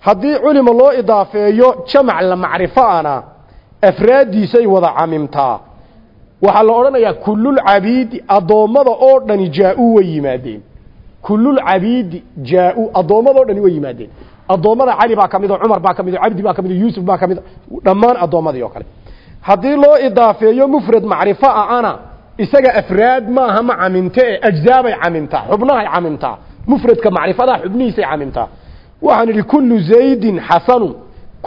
haddii culima loo idaafeeyo jamac la macrifoana afraaddiisay wada camimtaa. Waxaa la odhanayaa kullulcabiidi addoommada oo dhani jaa-u way yimaadeen. Kullulcabiidi jaa-u addoommada o dhani way yimaadeen addoommada cali baa ka mid o cumar baa ka mid o cabdi baa ka mid o yuusuf baa ka mid dhammaan addoommadii oo kale. Haddii loo idaafeeyo mufrad macrifo ah ana isaga afraad maaha ma camimte e ajzaabay camimtaa xubnahay camimtaa mufradka macrifadaa xubnihiisay camimtaa waxaan idhi kullu zaydin xasanun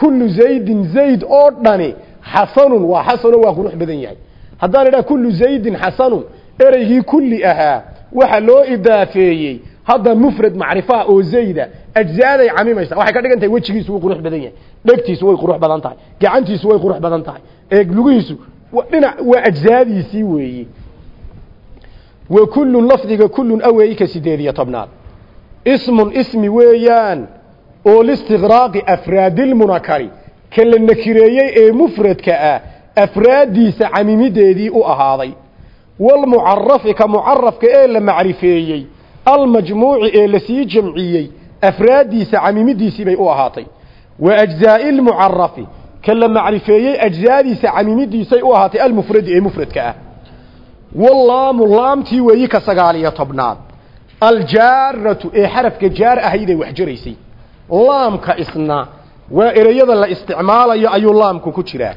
kullu zaydin zayd oo dhani xasanun waa xasano waa qurux badan yahay. Haddaan idhaha kullu zaydin xasanun ereygii kulli ahaa waxa loo idaafeeyey hadda mufrad macrifaa oo zayda ajzaaday camimaysa waxay ka dhigan tahay wejigiisu wuu qurux badan yahay. Dhegtiisu way qurux badan tahay. Gacantiisu way qurux badan tahay. Ee lugihiisu dhinac waa ajzaadiisii weeyi. Wa kullun lafdiga kullun aweeyi ka sideed iyo tobnaad. Ismun ismi weeyaan oo listiqraaqi afraadilmunakari ka la nakireeyey ee mufradka ah afraaddiisa camimideedii u ahaaday. Walmucarafi ka mucarafka ee la macrifeeyey almajmuuci ee la sii jamciyey afraaddiisa camimidiisii bay u ahaatay. Wa ajzaa'i lmucarafi ka la macrifeeyey ajzaadiisa camimidiisay u ahaatay almufradi ee mufradka ah. Wallaamu laamtii weeyi ka sagaaliyo tobnaad. Aljaaratu ee xarafka jaar ahayday wax jaraysay. Laamka isna waa ereyada la isticmaalayo ayuu laamku ku jiraa.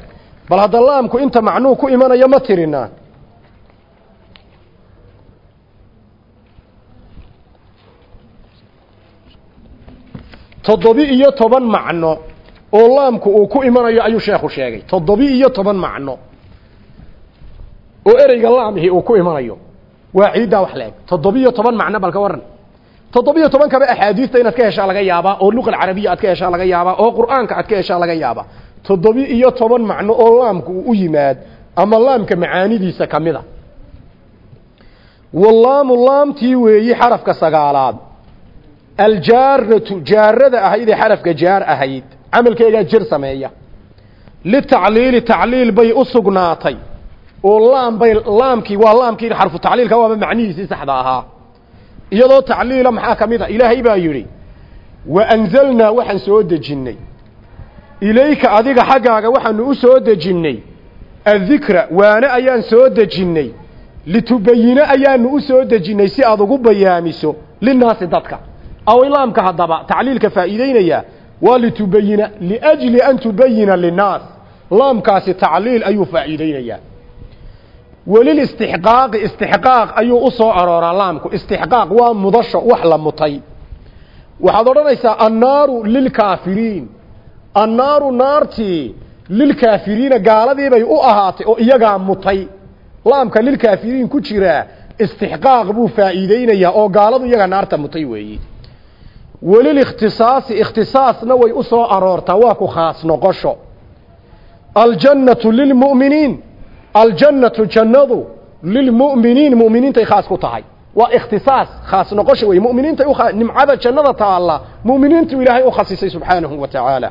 Bal hadda laamku inta macnuu ku imanayo ma tirinaa toddobi-iyo toban macno oo laamku uu ku imanayo ayuu sheekhu sheegay. Toddobi-iyo toban macno oo ereyga laamihii uu ku imanayo. Waa ciiddaa wax la eg toddobiyo toban macno balka waran toddobiyo toban kaba axaadiista inaad ka heshaa laga yaabaa oo luqa alcarabiya aad ka heshaa laga yaabaa oo qur'aanka aad ka heshaa laga yaabaa. Toddobi iyo toban macno oo laamku uu u yimaad ama laamka macaanidiisa ka mid a. Wallaamu laamtii weeyi xarafka sagaalaad aljaaratu jaarada ahayd ee xarafka jaar ahayd camalkeegaa jir sameeya litacliili tacliil bay u sugnaatay oo laam bay laamkii waa laamkii xarfu tacliilka waaba macnihiisii saxda ahaa iyadoo tacliila maxaa ka mid a ilaahay baa yidhi wa anzalnaa waxaan soo dejinnay ilayka adiga xaggaaga waxaanu u soo dejinnay addikra waane ayaan soo dejinnay litubayine ayaanu u soo dejinnay si aad ugu bayaamiso linnaasi dadka aw ilaamka haddaba tacliilka faa'iideynaya waa litubayina liajli an tubayina linnaas. Laamkaasi tacliil ayuu faa'iideynayaa welilistixqaaqi istixqaaq ayuu u soo arooraa laamku. Istixqaaq waa mudasho wax la mutay. Waxaad odhanaysaa annaaru lilkaafiriin. Annaaru naartii lilkaafiriina gaaladiibay u ahaatay oo iyagaa mutay. Laamka lilkaafiriin ku jiraa istixqaaq buu faa'iideynayaa oo gaaladu iyaga naarta mutay weeyi welilikhtisaasi ikhtisaasna way u soo aroortaa waa ku khaas noqosho. Aljannatu lilmu'miniin. Aljannatu jannadu lilmu'miniin mu'miniintay khaas ku tahay. Waa ikhtisaas khaas noqosho wey mu'miniintay nimcada jannada taalla mu'miniintu ilaahay u khasisay subxaanahu wa tacaala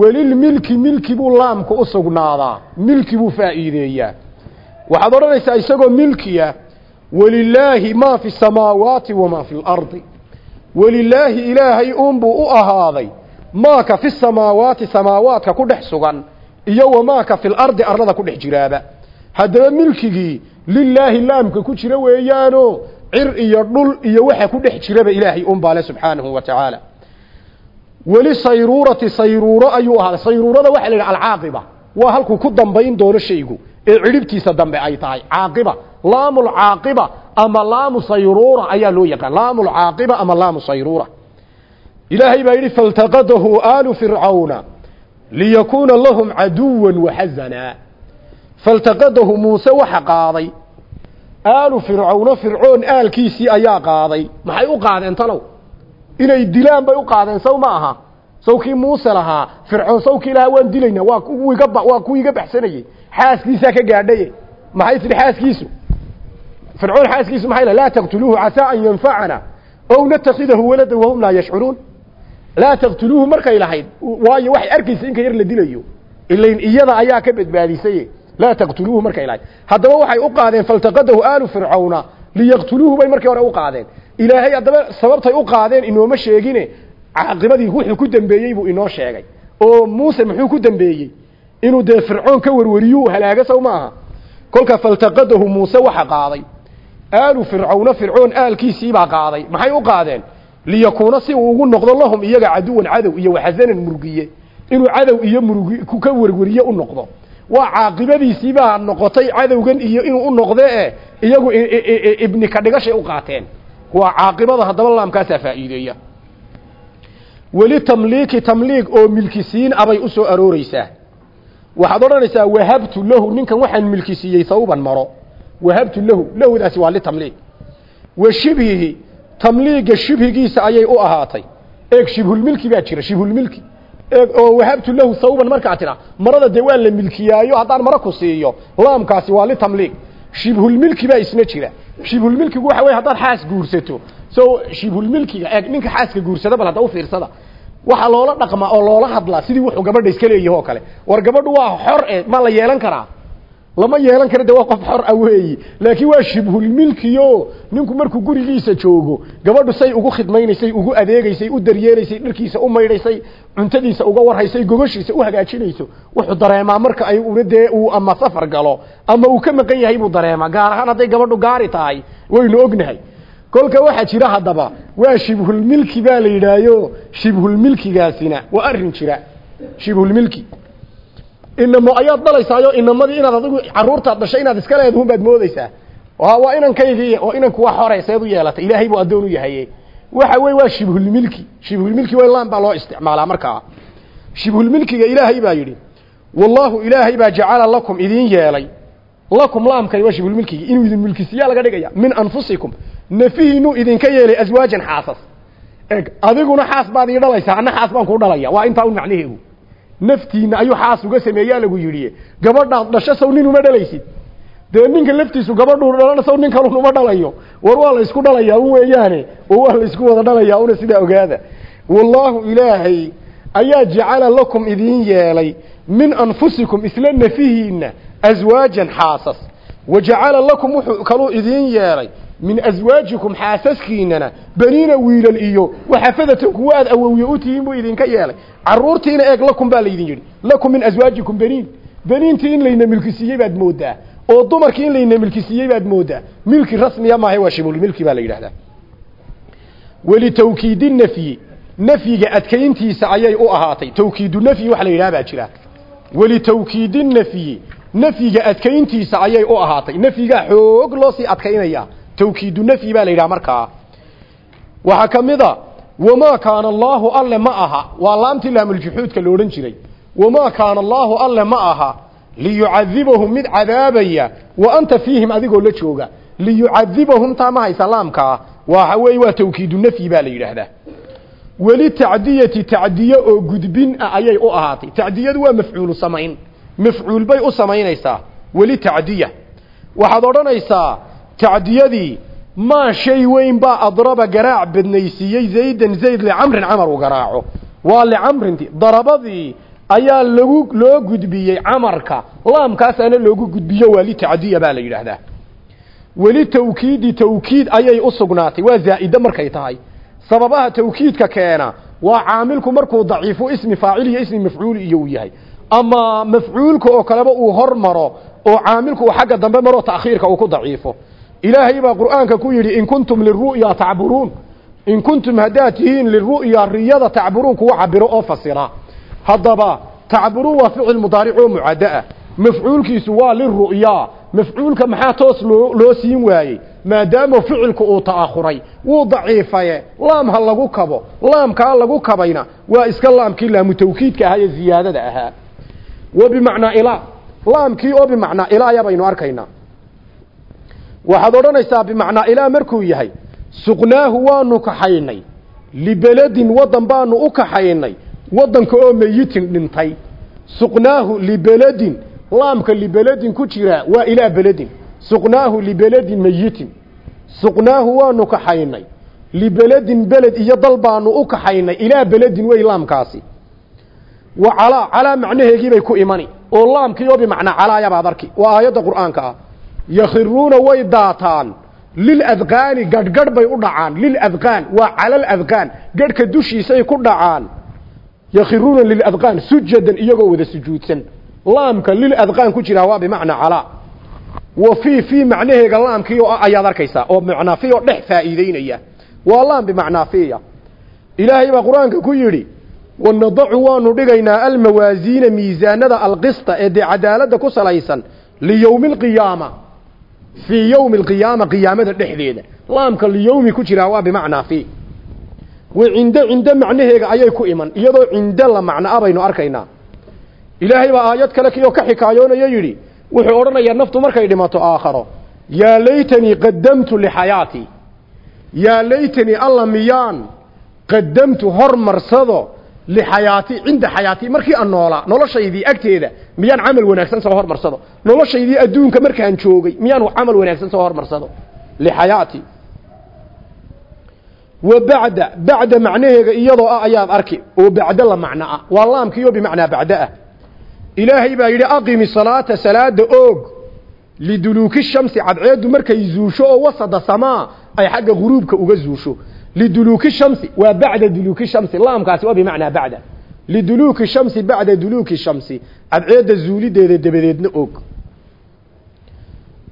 welilmilki milki buu laamku u sugnaadaa milki buu faa'iideeyaa. Waxaad odhanaysaa isagoo milkiya welilaahi maa fi samaawaati wamaa fi lardi welilaahi ilaahay uunbuu u ahaaday maaka fi samaawaati samaawaadka ku dhex sugan iyo wamaaka fi lardi arlada ku dhex jiraaba. Haddaba milkigii lilaahi laamka ku jira weeyaano cir iyo dhul iyo waxa ku dhex jiraba ilaahay uunbaa le subxaanahu wa tacaala. Weli sayruurati sayruuro ayuu ahaaday. Sayruurada waxaa la yidhaha alcaaqiba waa halkuu ku dambayn doono shaygu ee cidhibtiisa dambe ay tahay. Caaqiba laamu lcaaqiba ama laamu sayruura ayaa loo yaqaan. Laamu lcaaqiba ama laamu sayruura. Ilaahay baa yidhi faltaqadahu aalu fircawna liyakuuna lahum caduwan waxazanaa faltaqadahu muuse waxa qaaday aalu fircawna fircoon aalkiisii ayaa qaaday. Maxay u qaadeen talow? Inay dilaan bay u qaadeen saw ma aha. Sawkii muuse lahaa fircoon sawkii lahaa waan dilaynaa waa kuwiiga waa kuwii iga baxsanayey xaaskiisaa ka gaadhaye maxay tidhi xaaskiisu fircoon xaaskiisu maxay laa taqtuluuhu casaa an yanfacana ow natakhidahu walada wahum laa yashcuruun laa taqtuluuhu markay lahayd waayo waxay arkaysa in ka yar la dilayo ilayn iyada ayaa ka badbaadisay laa taqtuluuhu markay lahayd haddaba waxay u qaadeen faltaqadahu aalu fircawna liyaqtuluuhu bay markii hore u qaadeen ilaahay haddaba sababtay u qaadeen inooma sheegine caaqibadii wuxuu ku dambeeyey buu inoo sheegay oo muuse muxuu ku dambeeyey inuu dee fircoon ka warwariyu halaaga sow maaha kolka faltaqadahu muuse waxa qaaday aalu fircawna fircoon aalkiisiibaa qaaday. Maxay u qaadeen? Liyakuuna si uu ugu noqdo lahum iyaga caduwan cadow iyo waxasanan murugiye inuu cadow iyo murugi ka warwariye u noqdo. Waa caaqibadiisiibaa noqotay cadowgan iyo inuu u noqde e iyagu ibni ka dhigashay u qaateen. Waa caaqibada haddaba laamkaasaa faa'iideeya. Weli tamliiki tamliig oo milkisiin abay u soo arooreysaa waxaad odhanaysaa wahabtu lahu ninkan waxaan milki siiyey thawban maro wahabtu lahu lahdaasi waa litamliig wa shibhihi tamliiga shibhigiisa ayay u ahaatay. Eeg shibhulmilki baa jira shibhulmilki eeg oo wahabtu lahu thawban markaa tira marada dee waa la milkiyaayo haddaan maro ku siiyo laamkaasi waa litamliig shibhulmilki baa isna jira. Shibhulmilkigu waxa weye haddaad xaas guursato. So shibhulmilkiga eeg ninka xaaska guursada bal hadda loola dhaqmaa oo loola hadlaa sidii wuxuu gabadha iska leeyahay oo kale. War gabadhu waa xor e ma la yeelan karaa lama yeelan karo de waa qof xor ah laakiin waa shibhulmilkiyo ninku markuu gurigiisa joogo gabadhu say ugu khidmaynaysay ugu adeegaysay u daryeelaysay dharkiisa u maydhaysay cuntadiisa uga warhaysay gogoshiisa u hagaajinayso wuxuu dareemaa marka ay una dee uu ama safar galo ama uu ka maqan yahay buu dareemaa gaar ahaan hadday gabadhu gaari tahay waynu ognahay. Kolka waxaa jira haddaba waa shibhulmilki baa la yidhaayo shibhulmilkigaasina waa arrin jira shibhulmilki inamo ayaad dhalaysaayo inamadii inaad adigu caruurtaad dhashay inaad iska leedahu baad moodeysaa waa inankaygii oo inanku waa xore seed u yeelatay. Ilaahay buu addoon u yahaye waxa wey waa shibhulmilki. Shibhulmilki waylaan baa loo isticmaalaa markaa. Shibhulmilkiga ilaahay baa yidhi wallaahu ilaahay baa jacala lakum idiin yeelay. Lakum laamkani waa shibhulmilkigi inuu idin milkisiyaa laga dhigaya min anfusikum. Nafihiinuu idinka yeelay aswaajan xaasas. Eg adiguna xaas baad ii dhalaysaa anna xaas baan kuu dhalaya waa intaa un macnaheegu naftiina ayuu xaas uga sameeyaa lagu yidhi. Gabadhaad dhasho saw nin uma dhalaysid. Dee ninka laftiisu gabadhuu dhalana saw nin kalun uma dhalayo. War waa la isku dhalayaa un weeyaane oo waa la isku wada dhalayaa una sidaa ogaada. Wallaahu ilaahay ayaa jacala lakum idiin yeelay min anfusikum isla nafihiinna aswaajan xaasas. Wa jacala lakum wuxuu kaluu idiin yeelay min aswaajikum xaasaskiinana baniina wiilal iyo waxafadatan kuwa aad awowye u tihiin buu idinka yeelay. Caruurtiina eeg lakum baa laydin yidhi lakum min aswaajikum baniin baniintii in layna milkisiiyey baad moodaa oo dumarkii in layna milki siiyey baad moodaa milki rasmiya maaha waa shibulmilki baa la yidhahdaa. Welitawkiidi nafyi nafyiga adkayntiisa ayay u ahaatay. Tawkiidu nafyi waxa la yidhaha baa jira. Welitawkiidi nafyi nafyiga adkayntiisa ayay u ahaatay. Nafyigaa xoog loo adkaynaya tawkiidu nafyi baa la yidhaha markaa waxaa ka mid a kaana allaahu alle ma aha. Waa laamtii laamuljuxuudka la odhan jiray. Wamaa kaana allaahu alle ma aha. Liyucadibahum mid cadaabaya wa anta fiihim adigoo la jooga. Liyucadibahum taa ma haysa laamkaa waxa weeye waa tawkiidu nafyi baa la yidhaahdaa. Weli tacdiyati tacdiye oo gudbin ah ayay u ahaatay. Tacdiyadu waa mafcuulu samayn. Mafcuul bay u samaynaysaa weli tacdiya. Waxaad odhanaysaa tacdiyadii maa shay weyn baa adraba garaac badnaysiiyey zaydan zayd licamrin camar uu garaaco. Waa licamrinti darabadii ayaa lagu loo gudbiyey camarka. Laamkaasaana loogu gudbiyo waa litacdiya baa la yidhaahdaa. Weli tawkiidi tawkiid ayay u sugnaatay. Waa zaa'ide markay tahay. Sababaha tawkiidka keena waa caamilku markuu daciifo ismi faacil iyo ismi mafcuul iyo uu yahay. Ama mafcuulka oo kaleba uu hormaro oo caamilku uu xagga dambe maro ta'khiirka uu ku daciifo ilaahay baa qur'aanka ku yidhi in kuntum liru'ya tacburuun in kuntum haddaad tihiin liru'ya riyada tacburuun kuwa cabiro oo fasira. Haddaba tacburuun waa ficil mudaaric oo mucaddaah mafcuulkiisu waa liru'ya mafcuulka maxaa toos loo loo siin waayey? Maadaama ficilku uu ta'akhuray. Wuu daciifaye. Laam ha lagu kabo. Laamkaa lagu kabayna. Waa iska laamkii laamu tawkiidka ahaa ee ziyaadada ahaa. Wa bimacnaa ilaa. Laamkii oo waxaad odhanaysaa bimacnaa ilaa markuu yahay suqnaahu waanu kaxaynay libeledin waddan baanu u kaxaynay waddanka oo meyitin dhintay. Suqnaahu libeledin laamka libeledin ku jira waa ilaa beledin. Suqnaahu libeledin meyitin. Suqnaahu waanu kaxaynay libeledin beled iyo dal baanu u kaxaynay ilaa beledin wey laamkaasi. Wa calaa calaa macnaheegiibay ku imani oo laamkii oo bimacnaa calaayabaad arki waa aayadda qur'aanka ah yakhiruuna way daataan. Liladqaani gadhgadh bay u dhacaan. Liladqaan waa cala aladqaan gadhka dushiisay ku dhacaan. Yakhiruuna liladqaan sujadan iyagoo wada sujuudsan. Laamka liladqaan ku jiraa waa bimacnaa calaa. Wa fii fii macnaheega laamkii oo ayaad arkaysaa oo macnaa fi oo dhex faa'iideynaya waa laam bimacnaa fiya ilaahay baa qur'aanka ku yidhi wanadacu waanu dhigaynaa almawaasiina miisaanada alqista ee dee cadaaladda ku salaysan liyowmi alqiyaama fii yowmi alqiyaama qiyaamada dhexdeeda. Laamka liyowmi ku jiraa waa bimacnaa fi wa cinde cinde macnaheega ayay ku iman iyadoo cinde la macno a baynu arkaynaa. Ilaahay baa aayad kale kioo ka xikaayoonaya yidhi wuxuu odhanayaa naftu markay dhimato aakharo. Yaa laytanii qadamtu lixayaatii yaa laytanii alla miyaan qadamtu hormarsado lixayaati cinda xayaati markii aan noolaa noloshaydii agteeda miyaan camal wanaagsan soo hormarsado noloshaydii adduunka markaan joogay miyaan camal wanaagsan soo hormarsado lixayaati wa bacda bacda macnaheega iyadoo ah ayaad arki oo bacdo la macno ah waa laamkiioo bimacnaa bacdo ah ilaahay baa yidhi aqimi salaata salaada oog liduluuki shamsi cadceeddu markay zuusho oo wasada samaa ay xagga guruubka uga zuusho liduluuki shamsi waa bacda duluuki shamsi laamkaasi waa bimacnaa bacda liduluuki shamsi bacda duluuki shamsi cadceedda zuulideeda dabadeedna og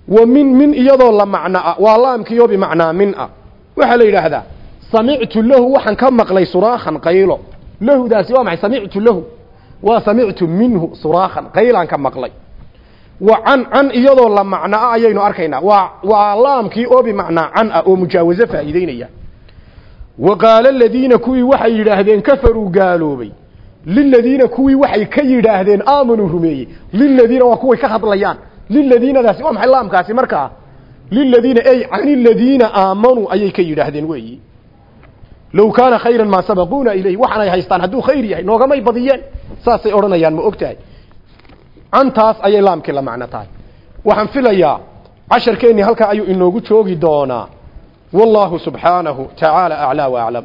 wa min min iyadoo la macno ah waa laamkiioo bimacnaa min ah waxaa la yidhaahdaa samictu lahu waxaan ka maqlay suraakhan qaylo lahudaasi waa maxay samictu lahu waa samictu minhu suraakhan qaylaan ka maqlay wa can can iyadoo la macno ah ayaynu arkaynaa waa waa laamkii oo bimacnaa can ah oo mujaawaso faa'iideynaya wa qaala aladiina kuwii waxay yidhaahdeen kafaruu gaaloobay. Liladiina kuwii waxay ka yidhaahdeen aamanuu rumeeyey. Liladiina waa kuway ka hadlayaan. Liladiinadaasi waa maxay laamkaasi markaa liladiina ay can iladiina aamanuu ayay ka yidhaahdeen weeyi. Low kaana khayran maa sabaquuna ilayh waxaanay haystaan hadduu khayr yahay noogamay badiyeen. Saasay odhanayaan ma og tahay cantaas ayay laamkii la macno tahay. Waxaan filayaa casharkeennii halkaa ayuu inoogu joogi doonaa subxaanahu tacaala aclaa wa aclam